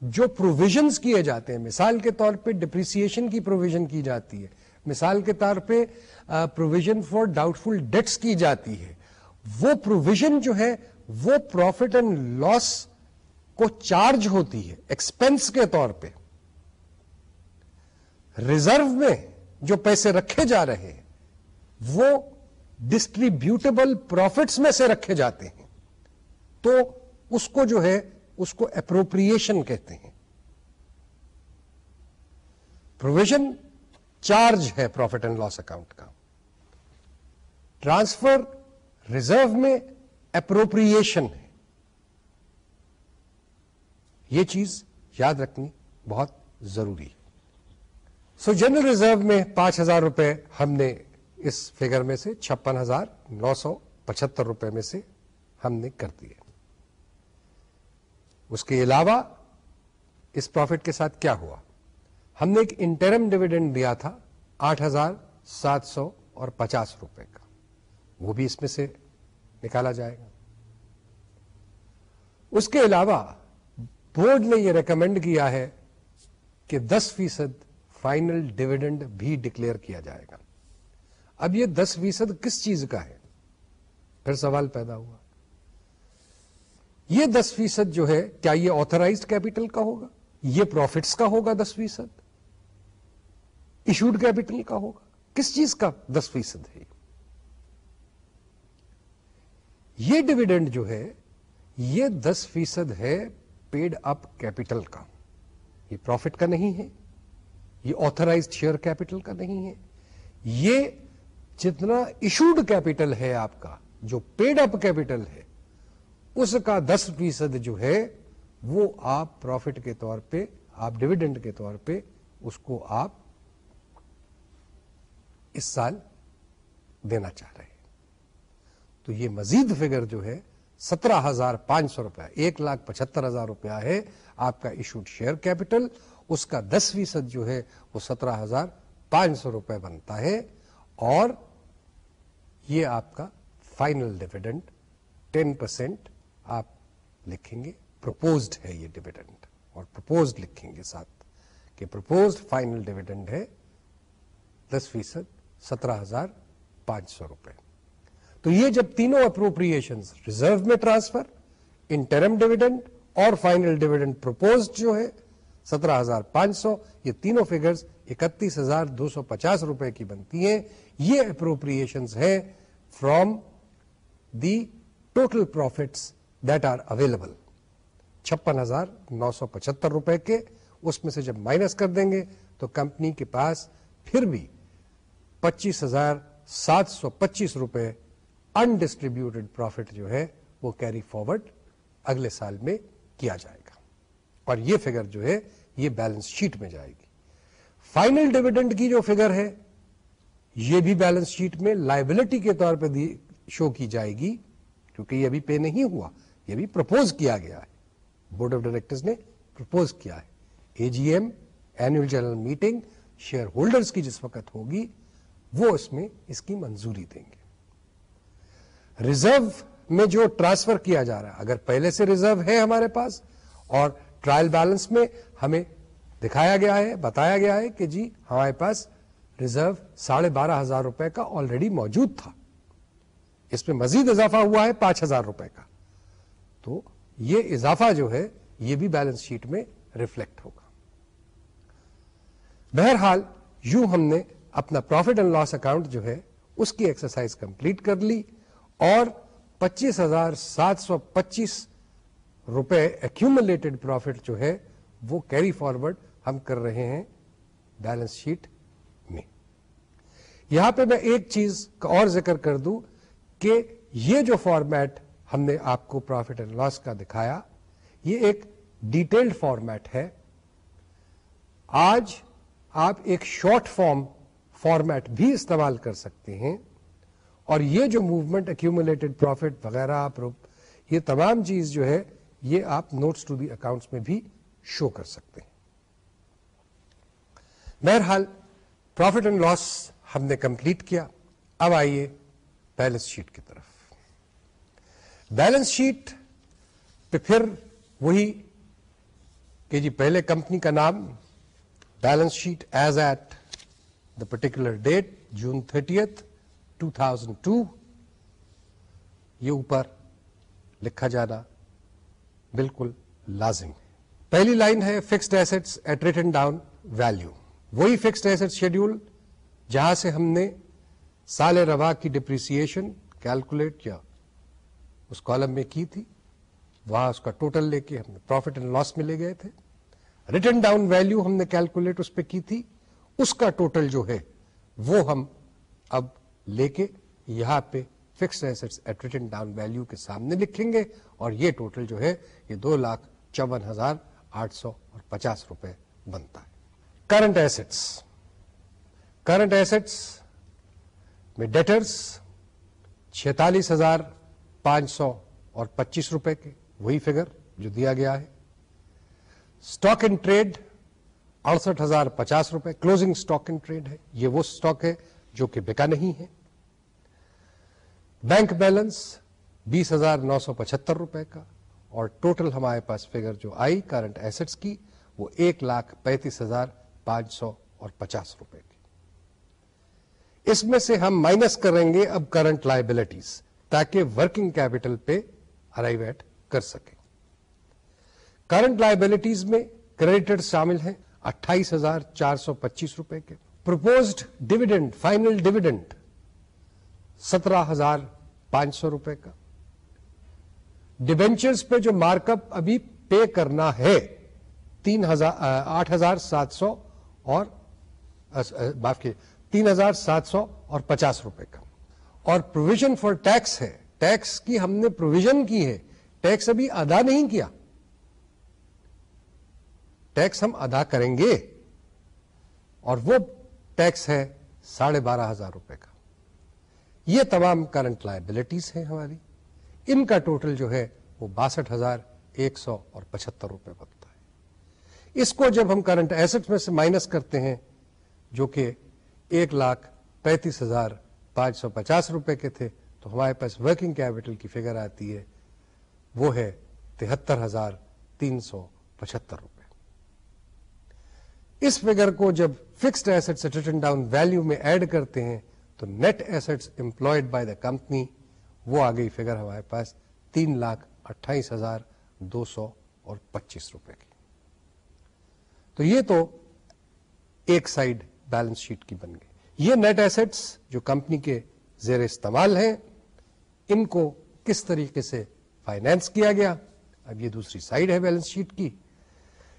جو پروویژنس کیے جاتے ہیں، مثال کے طور پہ ڈپریسن کی پروویژن کی جاتی ہے۔ مثال کے طور پہ provision for doubtful debts کی جاتی ہے۔ وہ پروویژن جو ہے، وہ پروفٹ اینڈ لاس کو چارج ہوتی ہے ایکسپینس کے طور پہ۔ ریزرو میں جو پیسے رکھے جا رہے ہیں، وہ ڈسٹریبیوٹیبل پروفٹس میں سے رکھے جاتے ہیں۔ تو اس کو جو ہے، اس کو اپروپریشن کہتے ہیں۔ پروویژن چارج ہے پروفٹ اینڈ لاس اکاؤنٹ کا۔ ٹرانسفر ریزرو میں اپروپریشن ہے۔ یہ چیز یاد رکھنی بہت ضروری ہے۔ سو جنرل ریزرو میں پانچ ہزار روپے ہم نے اس فگر میں سے چھپن ہزار نو سو پچہتر روپے میں سے ہم نے کر دیے۔ اس کے علاوہ اس پروفٹ کے ساتھ کیا ہوا؟ ہم نے ایک انٹرم ڈویڈنڈ دیا تھا آٹھ ہزار سات سو اور پچاس روپے کا۔ وہ بھی اس میں سے نکالا جائے گا۔ اس کے علاوہ بورڈ نے یہ ریکمینڈ کیا ہے کہ دس فیصد فائنل ڈویڈنڈ بھی ڈکلیئر کیا جائے گا۔ اب یہ دس فیصد کس چیز کا ہے؟ پھر سوال پیدا ہوا۔ یہ دس فیصد جو ہے، کیا یہ آترائزڈ کیپٹل کا ہوگا؟ یہ پروفٹس کا ہوگا دس فیصد؟ ایشوڈ کیپٹل کا ہوگا؟ کس چیز کا دس فیصد ہے؟ یہ ڈویڈنڈ جو ہے، یہ دس فیصد ہے پیڈ اپ کیپٹل کا۔ یہ پروفٹ کا نہیں ہے۔ یہ آترائز شیئر کیپٹل کا نہیں ہے۔ یہ جتنا ایشوڈ کیپٹل ہے آپ کا، جو پیڈ اپ کیپٹل ہے، اس کا دس فیصد جو ہے، وہ آپ پروفٹ کے طور پہ، آپ ڈویڈنڈ کے طور پہ اس کو آپ اس سال دینا چاہ رہے ہیں۔ تو یہ مزید فگر جو ہے، سترہ ہزار پانچ سو روپیہ، ایک لاکھ پچہتر ہزار روپیہ ہے آپ کا ایشوڈ شیئر کیپٹل اس کا دس فیصد جو ہے وہ سترہ ہزار پانچ سو روپے بنتا ہے اور یہ آپ کا فائنل ڈویڈنڈ ٹین پرسینٹ آپ لکھیں گے پرپوزڈ ہے یہ ڈویڈنڈ اور پرپوزڈ لکھیں گے ساتھ کہ پرپوزڈ فائنل ڈویڈنڈ ہے دس فیصد سترہ ہزار پانچ سو روپے۔ تو یہ جب تینوں اپروپریشن ریزرو میں ٹرانسفر، انٹرم ڈویڈنڈ اور فائنل ڈویڈنڈ پروپوز جو ہے سترہ ہزار پانچ سو، یہ تینوں فگرز اکتیس ہزار دو سو پچاس روپے کی بنتی ہیں۔ یہ اپروپریشن ہیں from the total profits that are available چھپن ہزار نو سو پچہتر روپے کے۔ اس میں سے جب مائنس کر دیں گے تو کمپنی کے پاس پھر بھی پچیس ہزار سات سو پچیس روپے انڈسٹریبیوٹیڈ پروفٹ جو ہے وہ کیری فارورڈ اگلے سال میں کیا جائے۔ اور یہ فگر جو ہے، یہ بیلنس شیٹ میں جائے گی۔ فائنل ڈویڈنڈ کی جو فگر ہے، یہ بھی بیلنس شیٹ میں لائبلٹی کے طور پہ شو کی جائے گی، کیونکہ یہ ابھی پے نہیں ہوا، یہ بھی پرپوز کیا گیا ہے۔ بورڈ آف ڈائریکٹر نے پرپوز کیا ہے۔ A G M annual general meeting share holders کی جس وقت ہوگی، وہ اس میں اس کی منظوری دیں گے۔ ریزرو میں جو ٹرانسفر کیا جا رہا ہے، اگر پہلے سے ریزرو ہے ہمارے پاس اور ٹرائل بیلنس میں ہمیں دکھایا گیا ہے، بتایا گیا ہے کہ جی ہمارے پاس ریزرو ساڑھے بارہ ہزار روپے کا آلریڈی موجود تھا۔ اس میں مزید اضافہ ہوا ہے پانچ ہزار روپے کا۔ تو یہ اضافہ جو ہے، یہ بھی بیلنس شیٹ میں ریفلیکٹ ہوگا۔ بہرحال، یوں ہم نے اپنا پروفٹ اینڈ لاس اکاؤنٹ جو ہے، اس کی ایکسرسائز کمپلیٹ کر لی اور پچیس ہزار سات سو پچیس روپے ایکومولیٹڈ پروفٹ جو ہے وہ کیری فارورڈ ہم کر رہے ہیں بیلنس شیٹ میں۔ یہاں پہ میں ایک چیز کا اور ذکر کر دوں کہ یہ جو فارمیٹ ہم نے آپ کو پروفٹ اینڈ لاس کا دکھایا، یہ ایک ڈیٹیلڈ فارمیٹ ہے۔ آج آپ ایک شارٹ فارم فارمیٹ بھی استعمال کر سکتے ہیں۔ اور یہ جو موومنٹ ایکومولیٹڈ پروفٹ وغیرہ یہ تمام چیز جو ہے یہ آپ نوٹس ٹو دی اکاؤنٹس میں بھی شو کر سکتے ہیں۔ بہرحال پروفٹ اینڈ لاس ہم نے کمپلیٹ کیا۔ اب آئیے بیلنس شیٹ کی طرف۔ بیلنس شیٹ پہ پھر وہی کہ جی پہلے کمپنی کا نام balance sheet as at the particular date June thirtieth 2002 یہ اوپر لکھا جانا۔ بالکل لازم۔ ہے پہلی لائن ہے fixed asset at written down value وہی فکسڈ ایسٹ شیڈیول جہاں سے ہم نے سال روا کی ڈپریسن کیلکولیٹ یا اس کالم میں کی تھی۔ وہاں اس کا ٹوٹل لے کے ہم نے پروفٹ اینڈ لاس میں لے گئے تھے۔ ریٹرن ڈاؤن ویلو ہم نے کیلکولیٹ اس پہ کی تھی۔ اس کا ٹوٹل جو ہے وہ ہم اب لے کے یہاں پہ fix asset at written down value کے سامنے لکھیں گے اور یہ ٹوٹل جو ہے یہ دو لاکھ چون ہزار آٹھ سو اور پچاس روپے بنتا ہے۔ کرنٹ ایسٹس کرنٹ ایسٹس میں ڈیٹرس چھتالیس ہزار پانچ سو اور پچیس روپے کے، وہی فگر جو دیا گیا ہے۔ اسٹاک ان ٹریڈ اڑسٹھ ہزار پچاس روپے کلوزنگ اسٹاک ان ٹریڈ ہے۔ یہ وہ اسٹاک ہے جو کہ بکا نہیں ہے۔ بینک بیلنس بیس ہزار نو سو پچہتر روپے کا اور ٹوٹل ہمارے پاس فگر جو آئی کرنٹ ایسٹس کی وہ ایک لاکھ پینتیس ہزار پانچ سو اور پچاس روپے کی۔ اس میں سے ہم مائنس کریں گے اب کرنٹ لائبلٹیز تاکہ ورکنگ کیپٹل پہ ارائیو ایٹ کر سکیں۔ کرنٹ لائبلٹیز میں کریڈیٹر شامل ہیں اٹھائیس ہزار چار سو پچیس روپے کے۔ پرپوزڈ ڈویڈنڈ، فائنل ڈویڈنڈ سترہ ہزار پانچ سو روپے کا۔ ڈبینچرس پہ جو مارک اپ ابھی پے کرنا ہے، تین ہزار آٹھ ہزار سات سو اور معاف کیے تین ہزار سات سو اور پچاس روپے کا۔ اور پروویژن فار ٹیکس ہے۔ ٹیکس کی ہم نے پروویژن کی ہے۔ ٹیکس ابھی ادا نہیں کیا۔ ٹیکس ہم ادا کریں گے۔ اور وہ ٹیکس ہے ساڑھے بارہ ہزار روپے کا۔ یہ تمام کرنٹ لائبلٹیز ہیں ہماری۔ ان کا ٹوٹل جو ہے وہ باسٹھ ہزار ایک سو اور پچہتر روپے بنتا ہے۔ اس کو جب ہم کرنٹ ایسٹ میں سے مائنس کرتے ہیں، جو کہ ایک لاکھ پینتیس ہزار پانچ سو پچاس روپے کے تھے، تو ہمارے پاس ورکنگ کیپٹل کی فگر آتی ہے، وہ ہے تہتر ہزار تین سو پچہتر روپے۔ اس فگر کو جب فکسڈ ایسٹ سے ریٹن ڈاؤن ویلو میں ایڈ کرتے ہیں تو net asset employed by the company وہ آ گئی فگر ہمارے پاس تین لاکھ اٹھائیس ہزار دو سو اور پچیس روپے کی۔ تو یہ تو ایک سائڈ بیلنس شیٹ کی بن گئی۔ یہ نیٹ ایسٹس جو کمپنی کے زیر استعمال ہیں، ان کو کس طریقے سے فائنینس کیا گیا؟ اب یہ دوسری سائڈ ہے بیلنس شیٹ کی۔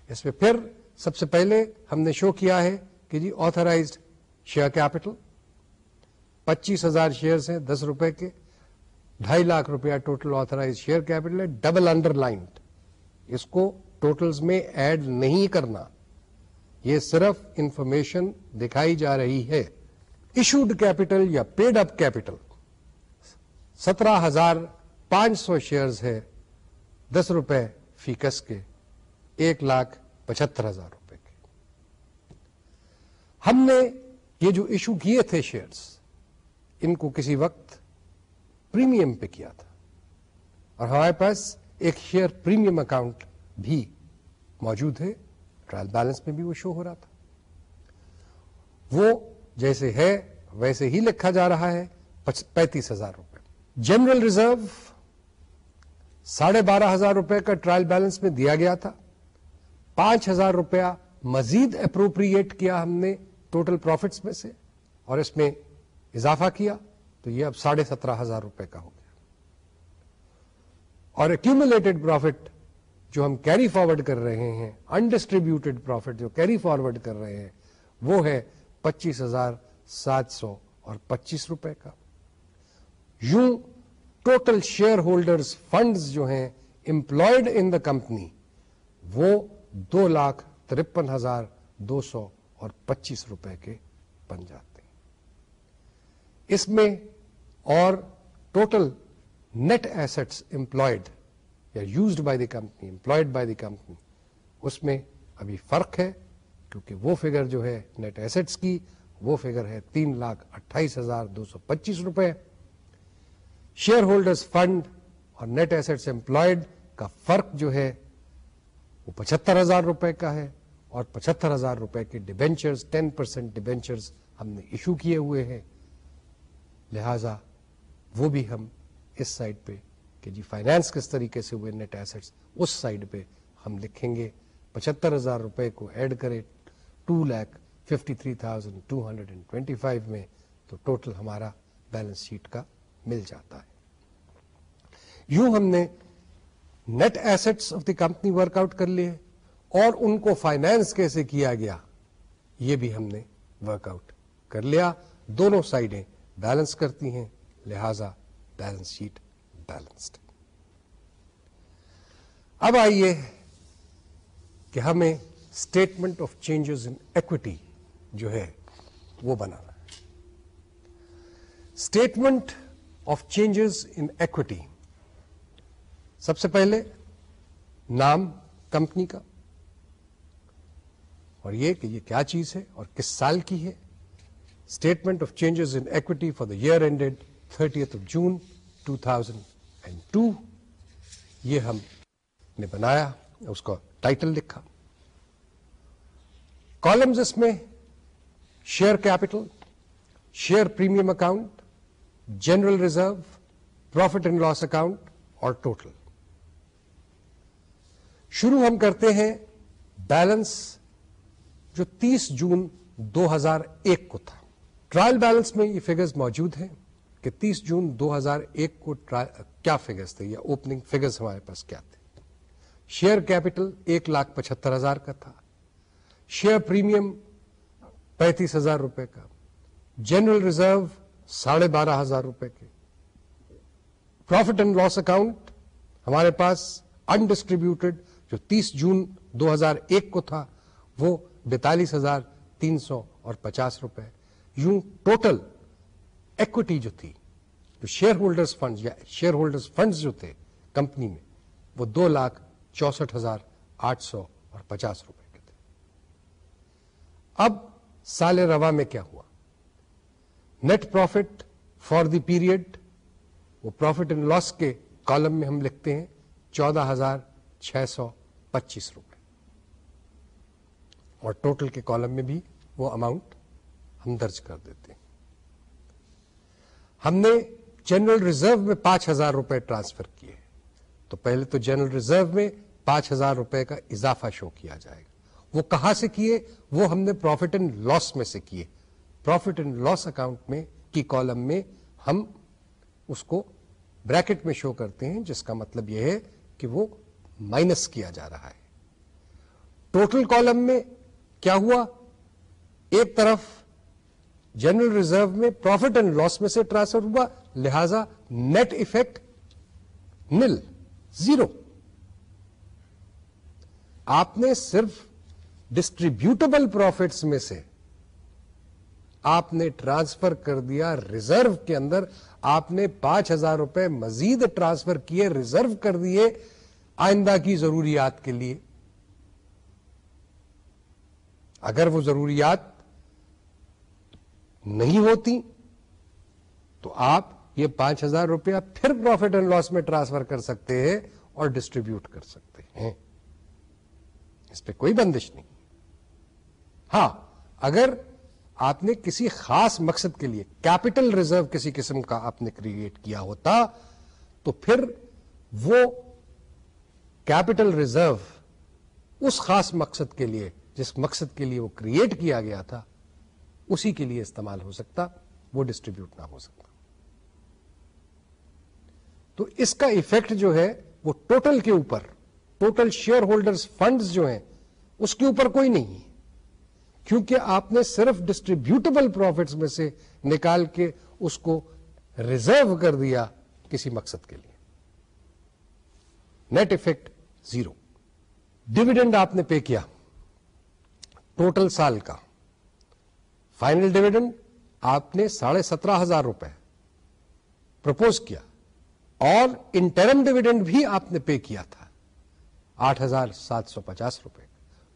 اس میں پھر سب سے پہلے ہم نے شو کیا ہے کہ جی آتھرائزڈ شیئر کیپٹل پچیس ہزار شیئر ہیں دس روپے کے۔ ڈھائی لاکھ روپیہ ٹوٹل آتھرائز شیئر کیپٹل ہے ڈبل انڈر لائنڈ اس کو ٹوٹلز میں ایڈ نہیں کرنا۔ یہ صرف انفارمیشن دکھائی جا رہی ہے۔ ایشوڈ کیپٹل یا پیڈ اپ کیپٹل سترہ ہزار پانچ سو شیئرز ہے دس روپے فیکس کے، ایک لاکھ پچہتر ہزار روپے کے۔ ہم نے یہ جو ایشو کیے تھے شیئرز ان کو کسی وقت پریمیم پہ کیا تھا۔ اور ہمارے پاس ایک شیئر پریمیم اکاؤنٹ بھی موجود ہے۔ ٹرائل بیلنس میں بھی وہ شو ہو رہا تھا۔ وہ جیسے ہے، ویسے ہی لکھا جا رہا ہے۔ پینتیس ہزار روپے۔ جنرل ریزرو ساڑھے بارہ ہزار روپے کا ٹرائل بیلنس میں دیا گیا تھا۔ پانچ ہزار روپیہ مزید اپروپریٹ کیا ہم نے ٹوٹل پروفٹس میں سے۔ اور اس میں اضافہ کیا تو یہ اب ساڑھے سترہ ہزار روپے کا ہو گیا۔ اور ایکومولیٹڈ پروفٹ جو ہم کیری فارورڈ کر رہے ہیں انڈسٹریبیوٹیڈ پروفٹ جو کیری فارورڈ کر رہے ہیں، وہ ہے پچیس ہزار سات سو اور پچیس روپے کا۔ یوں ٹوٹل شیئر ہولڈرز فنڈز جو ہیں امپلائڈ ان دا کمپنی وہ دو لاکھ ترپن ہزار دو سو اور پچیس روپے کے بن جاتے ہیں۔ اس میں اور ٹوٹل نیٹ ایسٹس امپلائڈ یا used by the company employed by the company اس میں ابھی فرق ہے کیونکہ وہ فگر جو ہے نیٹ ایسٹس کی، وہ فگر ہے تین لاکھ اٹھائیس ہزار دو سو پچیس روپے۔ شیئر ہولڈرز فنڈ اور نیٹ ایسٹس امپلائڈ کا فرق جو ہے وہ پچہتر ہزار روپے کا ہے اور پچہتر ہزار روپے کے ڈیبینچرز ٹین پرسینٹ ڈیبینچرز ہم نے ایشو کیے ہوئے ہیں۔ لہذا وہ بھی ہم اس سائڈ پہ کہ جی فائنانس کس طریقے سے ہوئے نیٹ ایسٹس، اس سائڈ پہ ہم لکھیں گے پچہتر ہزار روپے کو ایڈ کرے two lakh fifty three thousand two hundred and twenty five میں تو ٹوٹل ہمارا بیلنس شیٹ کا مل جاتا ہے۔ یوں ہم نے net assets of the company work out کر لیے اور ان کو فائنینس کیسے کیا گیا، یہ بھی ہم نے ورک آؤٹ کر لیا۔ دونوں سائڈیں بیلنس کرتی ہیں، لہذا بیلنس شیٹ بیلنسڈ۔ اب آئیے کہ ہمیں statement of changes in equity جو ہے وہ بنانا ہے۔ Statement of changes in equity سب سے پہلے نام کمپنی کا، اور یہ کہ یہ کیا چیز ہے اور کس سال کی ہے statement of changes in equity for the year ended thirtieth of June two thousand and two یہ ہم نے بنایا اس کا ٹائٹل لکھا کالمز اس میں share capital share premium account general reserve profit and loss account اور ٹوٹل شروع ہم کرتے ہیں بیلنس جو تیس جون دو ہزار ایک کو تھا ٹرائل بیلنس میں یہ فگرز موجود ہیں کہ تیس جون دو ہزار ایک کو کیا فگرز تھے؟ یا اوپننگ فگرز ہمارے پاس کیا تھے؟ شیئر کیپٹل ایک لاکھ پچہتر ہزار کا تھا شیئر پریمیم پینتیس ہزار روپے کا جنرل ریزرو ساڑھے بارہ ہزار روپے کے۔ پروفٹ اینڈ لاس اکاؤنٹ ہمارے پاس انڈسٹریبیوٹیڈ جو تیس جون دو ہزار ایک کو تھا، وہ بیتالیس ہزار تین سو اور پچاس روپے۔ یوں ٹوٹل ایکوٹی جو تھی، جو شیئر ہولڈرز فنڈ یا شیئر ہولڈرز فنڈز جو تھے کمپنی میں، وہ دو لاکھ چونسٹھ ہزار آٹھ سو اور پچاس روپے کے تھے۔ اب سال روا میں کیا ہوا؟ Net profit for the period وہ پروفٹ اینڈ لاس کے کالم میں ہم لکھتے ہیں، چودہ ہزار چھ سو پچیس روپے۔ اور ٹوٹل کے کالم میں بھی وہ اماؤنٹ ہم درج کر دیتے ہیں۔ ہم نے جنرل ریزرو میں پانچ ہزار روپے ٹرانسفر کیے۔ تو پہلے تو جنرل ریزرو میں پانچ ہزار روپے کا اضافہ شو کیا جائے گا۔ وہ کہاں سے کیے؟ وہ ہم نے پروفٹ اینڈ لاس میں سے کیے۔ پروفٹ اینڈ لاس اکاؤنٹ میں کی کالم میں ہم اس کو بریکٹ میں شو کرتے ہیں، جس کا مطلب یہ ہے کہ وہ مائنس کیا جا رہا ہے۔ ٹوٹل کالم میں کیا ہوا؟ ایک طرف جنرل ریزرو میں پروفٹ اینڈ لاس میں سے ٹرانسفر ہوا، لہذا نیٹ افیکٹ نل، زیرو۔ آپ نے صرف ڈسٹریبیوٹیبل پروفٹس میں سے آپ نے ٹرانسفر کر دیا ریزرو کے اندر، آپ نے پانچ ہزار روپے مزید ٹرانسفر کیے، ریزرو کر دیے آئندہ کی ضروریات کے لیے۔ اگر وہ ضروریات نہیں ہوتی تو آپ یہ پانچ ہزار روپیہ پھر پروفٹ اینڈ لاس میں ٹرانسفر کر سکتے ہیں اور ڈسٹریبیوٹ کر سکتے ہیں۔ اس پہ کوئی بندش نہیں۔ ہاں اگر آپ نے کسی خاص مقصد کے لیے کیپٹل ریزرو کسی قسم کا آپ نے کریٹ کیا ہوتا، تو پھر وہ کیپٹل ریزرو اس خاص مقصد کے لیے، جس مقصد کے لیے وہ کریٹ کیا گیا تھا اسی کے لیے استعمال ہو سکتا، وہ ڈسٹریبیوٹ نہ ہو سکتا۔ تو اس کا ایفیکٹ جو ہے، وہ ٹوٹل کے اوپر ٹوٹل شیئر ہولڈرز فنڈز جو ہیں، اس کے اوپر کوئی نہیں ہے۔ کیونکہ آپ نے صرف ڈسٹریبیوٹیبل پروفٹس میں سے نکال کے اس کو ریزرو کر دیا کسی مقصد کے لیے۔ نیٹ افیکٹ زیرو ڈویڈنڈ آپ نے پے کیا۔ ٹوٹل سال کا۔ فائنل ڈویڈنڈ آپ نے ساڑھے سترہ ہزار روپے پرپوز کیا اور انٹرم ڈویڈنڈ بھی آپ نے پے کیا تھا آٹھ ہزار سات سو پچاس روپے۔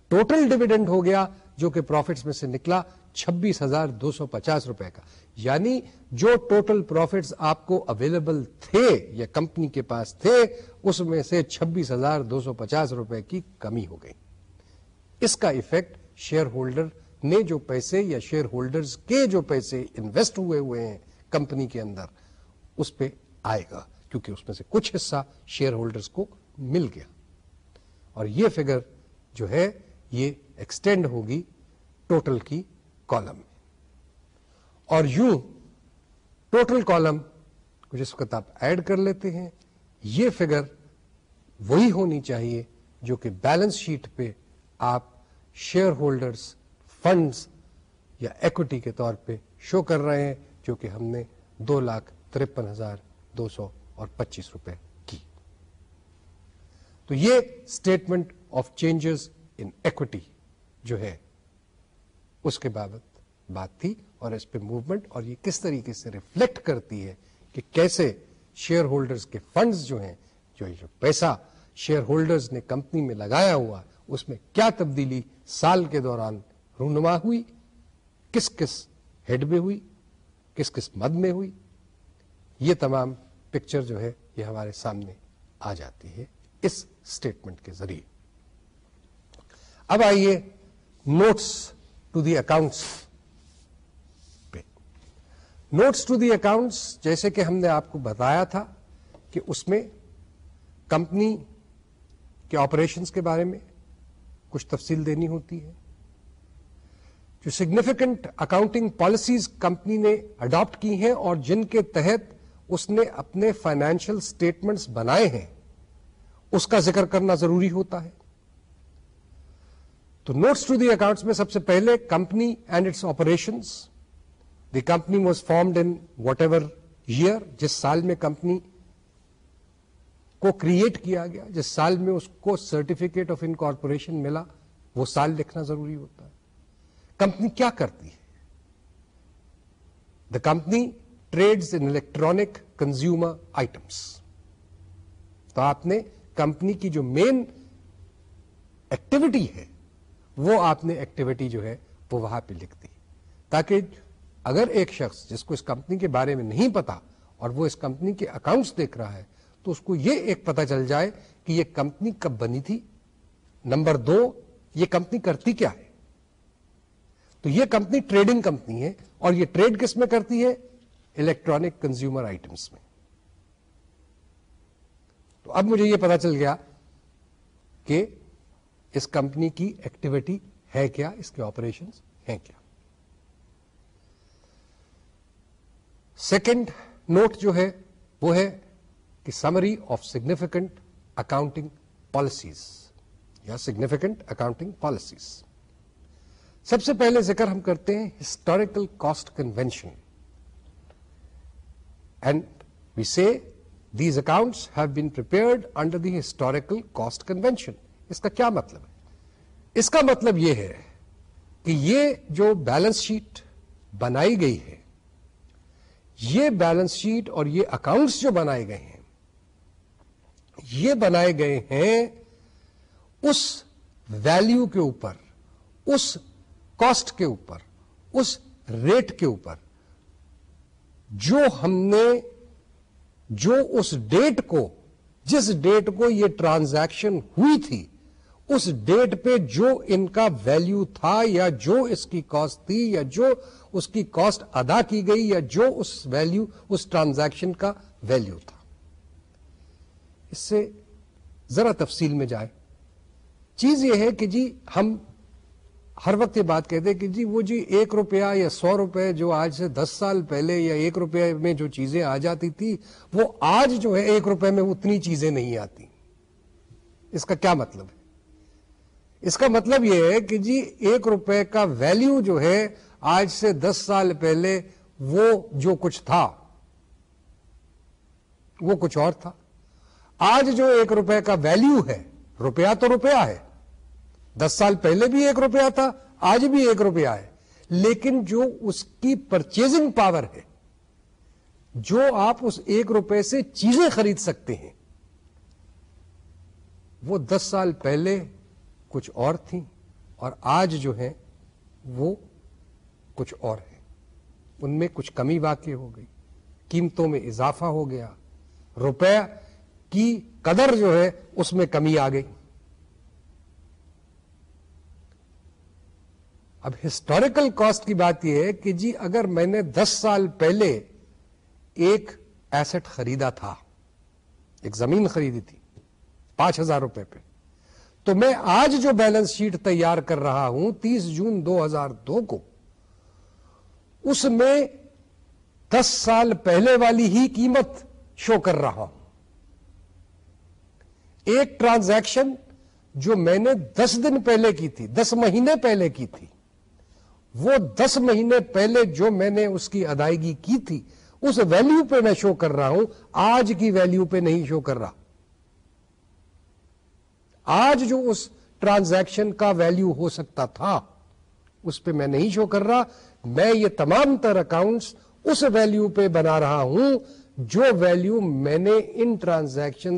ٹوٹل ڈویڈنڈ ہو گیا جو کہ پروفٹس میں سے نکلا چھبیس ہزار دو سو پچاس روپے کا۔ یعنی جو ٹوٹل پروفٹس آپ کو اویلیبل تھے یا کمپنی کے پاس تھے، اس میں سے چھبیس ہزار دو سو پچاس روپے کی کمی ہو گئی۔ اس کا افیکٹ شیئر ہولڈر نے جو پیسے یا شیئر ہولڈرز کے جو پیسے انویسٹ ہوئے ہوئے ہیں کمپنی کے اندر، اس پہ آئے گا، کیونکہ اس میں سے کچھ حصہ شیئر ہولڈرز کو مل گیا۔ اور یہ فگر جو ہے، یہ ایکسٹینڈ ہوگی ٹوٹل کی کالم میں۔ اور یوں ٹوٹل کالم کو جس وقت آپ ایڈ کر لیتے ہیں، یہ فگر وہی ہونی چاہیے جو کہ بیلنس شیٹ پہ آپ شیئر ہولڈرز فنڈز یا ایکوٹی کے طور پہ شو کر رہے ہیں، جو کہ ہم نے دو لاکھ ترپن ہزار دو سو اور پچیس روپے کی۔ تو یہ statement of changes in equity جو ہے، اس کے بابت بات تھی اور اس پہ موومنٹ اور یہ کس طریقے سے ریفلیکٹ کرتی ہے کہ کیسے شیئر ہولڈرز کے فنڈز جو ہیں، جو پیسہ شیئر ہولڈرز نے کمپنی میں لگایا ہوا، اس میں کیا تبدیلی سال کے دوران رونما ہوئی، کس کس ہیڈ میں ہوئی، کس کس مد میں ہوئی، یہ تمام پکچر جو ہے یہ ہمارے سامنے آ جاتی ہے اس اسٹیٹمنٹ کے ذریعے۔ اب آئیے نوٹس ٹو دی اکاؤنٹس پہ۔ نوٹس ٹو دی اکاؤنٹس جیسے کہ ہم نے آپ کو بتایا تھا کہ اس میں کمپنی کے آپریشنس کے بارے میں کچھ تفصیل دینی ہوتی ہے جو سگنیفیکنٹ اکاؤنٹنگ پالیسیز کمپنی نے اڈاپٹ کی ہیں اور جن کے تحت اس نے اپنے فائنینشیل اسٹیٹمنٹس بنائے ہیں، اس کا ذکر کرنا ضروری ہوتا ہے۔ تو نوٹس ٹو دی اکاؤنٹس میں سب سے پہلے company and its operation the company was formed in whatever year جس سال میں کمپنی کو کریٹ کیا گیا، جس سال میں اس کو سرٹیفکیٹ آف انکارپوریشن ملا، وہ سال لکھنا ضروری ہوتا ہے۔ کمپنی کیا کرتی ہے؟ The company trades in electronic consumer items تو آپ نے کمپنی کی جو مین ایکٹیویٹی ہے، وہ آپ نے ایکٹیویٹی جو ہے، وہ وہاں پہ لکھ دی۔ تاکہ اگر ایک شخص جس کو اس کمپنی کے بارے میں نہیں پتا اور وہ اس کمپنی کے اکاؤنٹس دیکھ رہا ہے، تو اس کو یہ ایک پتا چل جائے کہ یہ کمپنی کب بنی تھی؟ نمبر دو، یہ کمپنی کرتی کیا ہے؟ تو یہ کمپنی ٹریڈنگ کمپنی ہے اور یہ ٹریڈ کس میں کرتی ہے؟ الیکٹرانک کنزیومر آئٹمس میں۔ تو اب مجھے یہ پتا چل گیا کہ اس کمپنی کی ایکٹیویٹی ہے کیا؟ اس کے آپریشن ہیں کیا؟ سیکنڈ نوٹ جو ہے وہ ہے کہ summary of significant accounting policies یا سگنیفیکنٹ اکاؤنٹنگ پالیسیز سب سے پہلے ذکر ہم کرتے ہیں historical cost convention and we see these accounts have been prepared under the historical cost convention اس کا کیا مطلب ہے اس کا مطلب یہ ہے کہ یہ جو بیلنس شیٹ بنائی گئی ہے یہ بیلنس شیٹ اور یہ اکاؤنٹس جو بنائے گئے ہیں یہ بنائے گئے ہیں اس ویلیو کے اوپر اس کاسٹ کے اوپر، اس ریٹ کے اوپر، جو ہم نے، جو اس ڈیٹ کو، جس ڈیٹ کو یہ ٹرانزیکشن ہوئی تھی، اس ڈیٹ پہ جو ان کا ویلیو تھا، یا جو اس کی کاسٹ تھی، یا جو اس کی کاسٹ ادا کی گئی، یا جو اس ویلیو، اس ٹرانزیکشن کا ویلیو تھا۔ اس سے ذرا تفصیل میں جائے۔ چیز یہ ہے کہ جی ہم ہر وقت یہ بات کہتے ہیں کہ جی وہ جی ایک روپیہ یا سو روپے جو آج سے دس سال پہلے یا ایک روپے میں جو چیزیں آ جاتی تھی، وہ آج جو ہے ایک روپے میں اتنی چیزیں نہیں آتی۔ اس کا کیا مطلب ہے؟ اس کا مطلب یہ ہے کہ جی ایک روپے کا ویلیو جو ہے آج سے دس سال پہلے وہ جو کچھ تھا، وہ کچھ اور تھا۔ آج جو ایک روپے کا ویلیو ہے، روپیہ تو روپیہ ہے۔ دس سال پہلے بھی ایک روپیہ تھا، آج بھی ایک روپیہ ہے۔ لیکن جو اس کی پرچیزنگ پاور ہے، جو آپ اس ایک روپے سے چیزیں خرید سکتے ہیں، وہ دس سال پہلے کچھ اور تھیں اور آج جو ہے وہ کچھ اور ہے ان میں کچھ کمی واقع ہو گئی، قیمتوں میں اضافہ ہو گیا روپے کی قدر جو ہے، اس میں کمی آ گئی۔ اب ہسٹوریکل کاسٹ کی بات یہ ہے کہ جی اگر میں نے دس سال پہلے ایک ایسٹ خریدا تھا، ایک زمین خریدی تھی، پانچ ہزار روپے پہ۔ تو میں آج جو بیلنس شیٹ تیار کر رہا ہوں، تیس جون دو ہزار دو کو، اس میں دس سال پہلے والی ہی قیمت شو کر رہا ہوں۔ ایک ٹرانزیکشن جو میں نے دس دن پہلے کی تھی، دس مہینے پہلے کی تھی۔ وہ دس مہینے پہلے جو میں نے اس کی ادائیگی کی تھی، اس ویلیو پہ میں شو کر رہا ہوں، آج کی ویلیو پہ نہیں شو کر رہا۔ آج جو اس ٹرانزیکشن کا ویلیو ہو سکتا تھا، اس پہ میں نہیں شو کر رہا۔ میں یہ تمام تر اکاؤنٹس اس ویلیو پہ بنا رہا ہوں جو ویلیو میں نے ان ٹرانزیکشن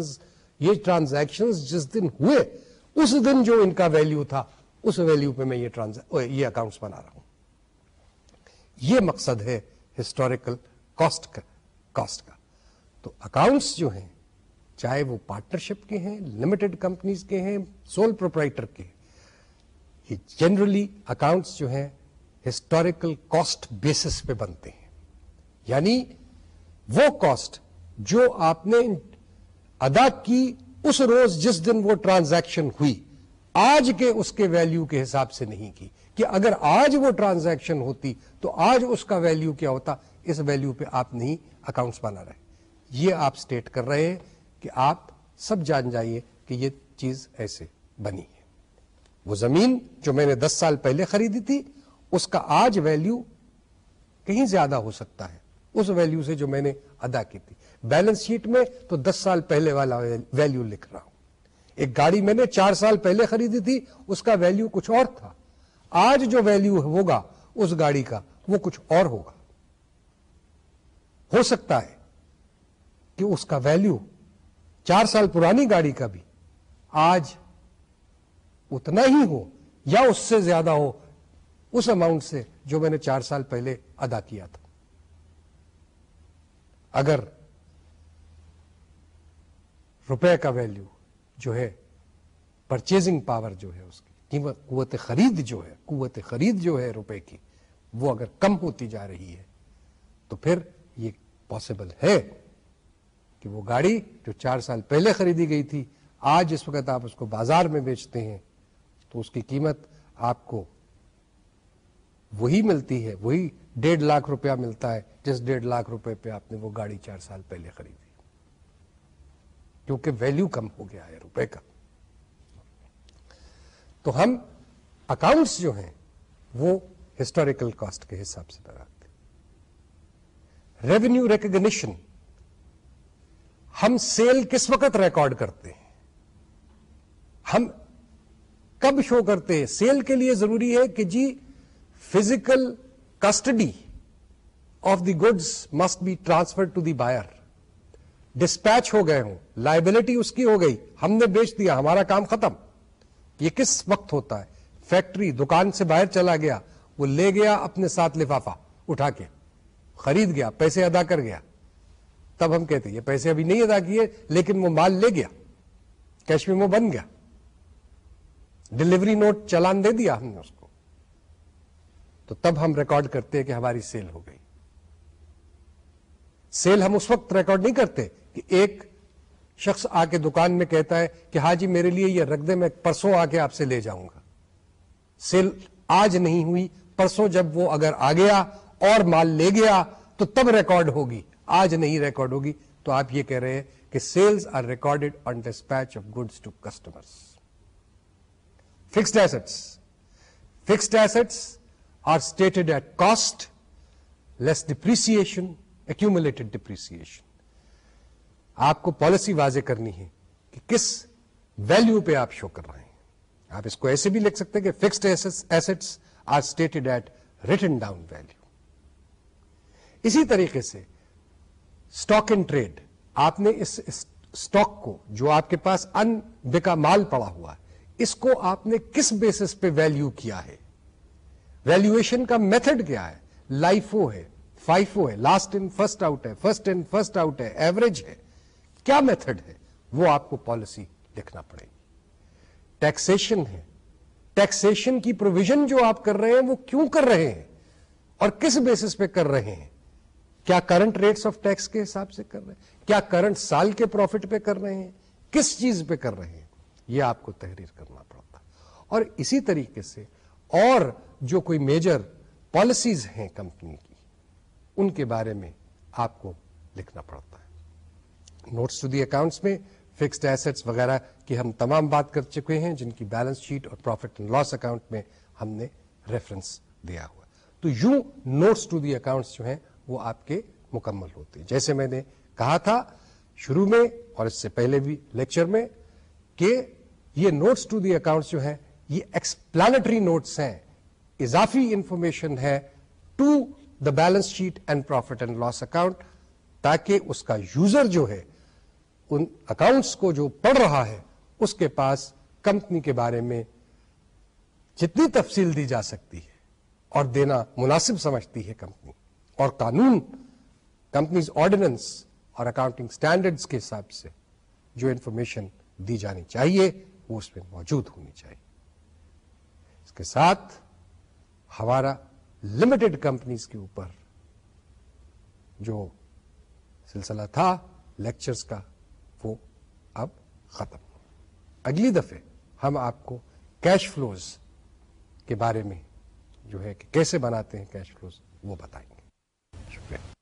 یہ ٹرانزیکشن جس دن ہوئے، اس دن جو ان کا ویلیو تھا، اس ویلیو پہ میں یہ یہ اکاؤنٹس بنا رہا ہوں۔ یہ مقصد ہے ہسٹوریکل کاسٹ کا کاسٹ کا۔ تو اکاؤنٹس جو ہیں، چاہے وہ پارٹنرشپ کے ہیں لمیٹڈ کمپنیز کے ہیں سول پروپرائٹر کے، یہ جنرلی اکاؤنٹس جو ہیں ہسٹوریکل کاسٹ بیسس پہ بنتے ہیں۔ یعنی وہ کاسٹ جو آپ نے ادا کی اس روز جس دن وہ ٹرانزیکشن ہوئی، آج کے اس کے ویلیو کے حساب سے نہیں کی۔ کہ اگر آج وہ ٹرانزیکشن ہوتی تو آج اس کا ویلیو کیا ہوتا؟ اس ویلیو پہ آپ نہیں اکاؤنٹس بنا رہے۔ یہ آپ سٹیٹ کر رہے ہیں کہ آپ سب جان جائیے کہ یہ چیز ایسے بنی ہے۔ وہ زمین جو میں نے دس سال پہلے خریدی تھی، اس کا آج ویلیو کہیں زیادہ ہو سکتا ہے۔ اس ویلیو سے جو میں نے ادا کی تھی۔ بیلنس شیٹ میں تو دس سال پہلے والا ویلیو لکھ رہا ہوں۔ ایک گاڑی میں نے چار سال پہلے خریدی تھی، اس کا ویلیو کچھ اور تھا۔ آج جو ویلیو ہوگا اس گاڑی کا، وہ کچھ اور ہوگا۔ ہو سکتا ہے کہ اس کا ویلیو چار سال پرانی گاڑی کا بھی آج اتنا ہی ہو یا اس سے زیادہ ہو، اس اماؤنٹ سے جو میں نے چار سال پہلے ادا کیا تھا۔ اگر روپے کا ویلیو جو ہے پرچیزنگ پاور جو ہے اس کی قوت خرید جو ہے، قوت خرید جو ہے روپے کی، وہ اگر کم ہوتی جا رہی ہے، تو پھر یہ پاسبل ہے کہ وہ گاڑی جو چار سال پہلے خریدی گئی تھی، آج اس وقت آپ اس کو بازار میں بیچتے ہیں، تو اس کی قیمت آپ کو وہی ملتی ہے، وہی ڈیڑھ لاکھ روپیہ ملتا ہے، جس ڈیڑھ لاکھ روپے پہ آپ نے وہ گاڑی چار سال پہلے خریدی۔ کیونکہ ویلیو کم ہو گیا ہے روپے کا۔ تو ہم اکاؤنٹس جو ہیں وہ ہسٹوریکل کاسٹ کے حساب سے لگاتے ریونیو ریکگنیشن ہم سیل کس وقت ریکارڈ کرتے ہیں؟ ہم کب شو کرتے ہیں؟ سیل کے لیے ضروری ہے کہ جی physical custody of the goods must be transfer to the buyer dispatch ہو گئے ہوں لائبلٹی اس کی ہو گئی۔ ہم نے بیچ دیا، ہمارا کام ختم۔ یہ کس وقت ہوتا ہے؟ فیکٹری دکان سے باہر چلا گیا، وہ لے گیا اپنے ساتھ لفافہ، اٹھا کے، خرید گیا، پیسے ادا کر گیا۔ تب ہم کہتے یہ پیسے ابھی نہیں ادا کیے، لیکن وہ مال لے گیا۔ کیش میں وہ بن گیا۔ ڈلیوری نوٹ چلان دے دیا ہم نے اس کو۔ تو تب ہم ریکارڈ کرتے کہ ہماری سیل ہو گئی۔ سیل ہم اس وقت ریکارڈ نہیں کرتے کہ ایک شخص آ کے دکان میں کہتا ہے کہ ہاں جی میرے لیے یہ رکھ دے میں پرسوں آ کے آپ سے لے جاؤں گا۔ سیل آج نہیں ہوئی، پرسوں جب وہ اگر آ گیا اور مال لے گیا تو تب ریکارڈ ہوگی، آج نہیں ریکارڈ ہوگی۔ تو آپ یہ کہہ رہے ہیں کہ sales are recorded on dispatch of goods to customer fixed assets fixed assets are stated at cost, less depreciation accumulated depreciation آپ کو پالیسی واضح کرنی ہے کہ کس ویلو پہ آپ شو کر رہے ہیں۔ آپ اس کو ایسے بھی لکھ سکتے کہ fixed assets are stated at written down value اسی طریقے سے اسٹاک اینڈ ٹریڈ آپ نے اس اسٹاک کو جو آپ کے پاس ان بکا مال پڑا ہوا ہے اس کو آپ نے کس بیسس پہ ویلو کیا ہے؟ ویلویشن کا میتھڈ کیا ہے؟ لائفو ہے فائفو ہے لاسٹ ان فرسٹ آؤٹ ہے فرسٹ ان فرسٹ آؤٹ ہے ایوریج ہے۔ کیا میتھڈ ہے؟ وہ آپ کو پالیسی لکھنا پڑے گی۔ ٹیکسیشن ہے۔ ٹیکسیشن کی پروویژن جو آپ کر رہے ہیں، وہ کیوں کر رہے ہیں؟ اور کس بیسس پہ کر رہے ہیں؟ کیا کرنٹ ریٹس آف ٹیکس کے حساب سے کر رہے ہیں؟ کیا کرنٹ سال کے پروفٹ پہ کر رہے ہیں؟ کس چیز پہ کر رہے ہیں؟ یہ آپ کو تحریر کرنا پڑتا۔ اور اسی طریقے سے اور جو کوئی میجر پالیسیز ہیں کمپنی کی، ان کے بارے میں آپ کو لکھنا پڑتا۔ نوٹس ٹو دی اکاؤنٹس میں فکسڈ ایسٹس وغیرہ کی ہم تمام بات کر چکے ہیں، جن کی بیلنس شیٹ اور پروفٹ اینڈ لاس اکاؤنٹ میں ہم نے ریفرنس دیا ہوا۔ تو یوں نوٹس ٹو دی اکاؤنٹس جو ہیں، وہ آپ کے مکمل ہوتے ہیں۔ جیسے میں نے کہا تھا شروع میں اور اس سے پہلے بھی لیکچر میں کہ یہ نوٹس ٹو دی اکاؤنٹس جو ہیں، یہ ایکسپلانٹری نوٹس ہیں۔ اضافی انفارمیشن ہے to the balance sheet and profit and loss account تاکہ اس کا یوزر جو ہے ان اکاؤنٹس کو جو پڑھ رہا ہے، اس کے پاس کمپنی کے بارے میں جتنی تفصیل دی جا سکتی ہے اور دینا مناسب سمجھتی ہے کمپنی اور قانون کمپنیز آرڈیننس اور اکاؤنٹنگ سٹینڈرڈز کے حساب سے جو انفارمیشن دی جانی چاہیے، وہ اس میں موجود ہونی چاہیے۔ اس کے ساتھ ہمارا لمیٹڈ کمپنیز کے اوپر جو سلسلہ تھا لیکچرز کا وہ اب ختم۔ اگلی دفعہ ہم آپ کو کیش فلوز کے بارے میں جو ہے کہ کیسے بناتے ہیں کیش فلوز وہ بتائیں گے۔ شکریہ۔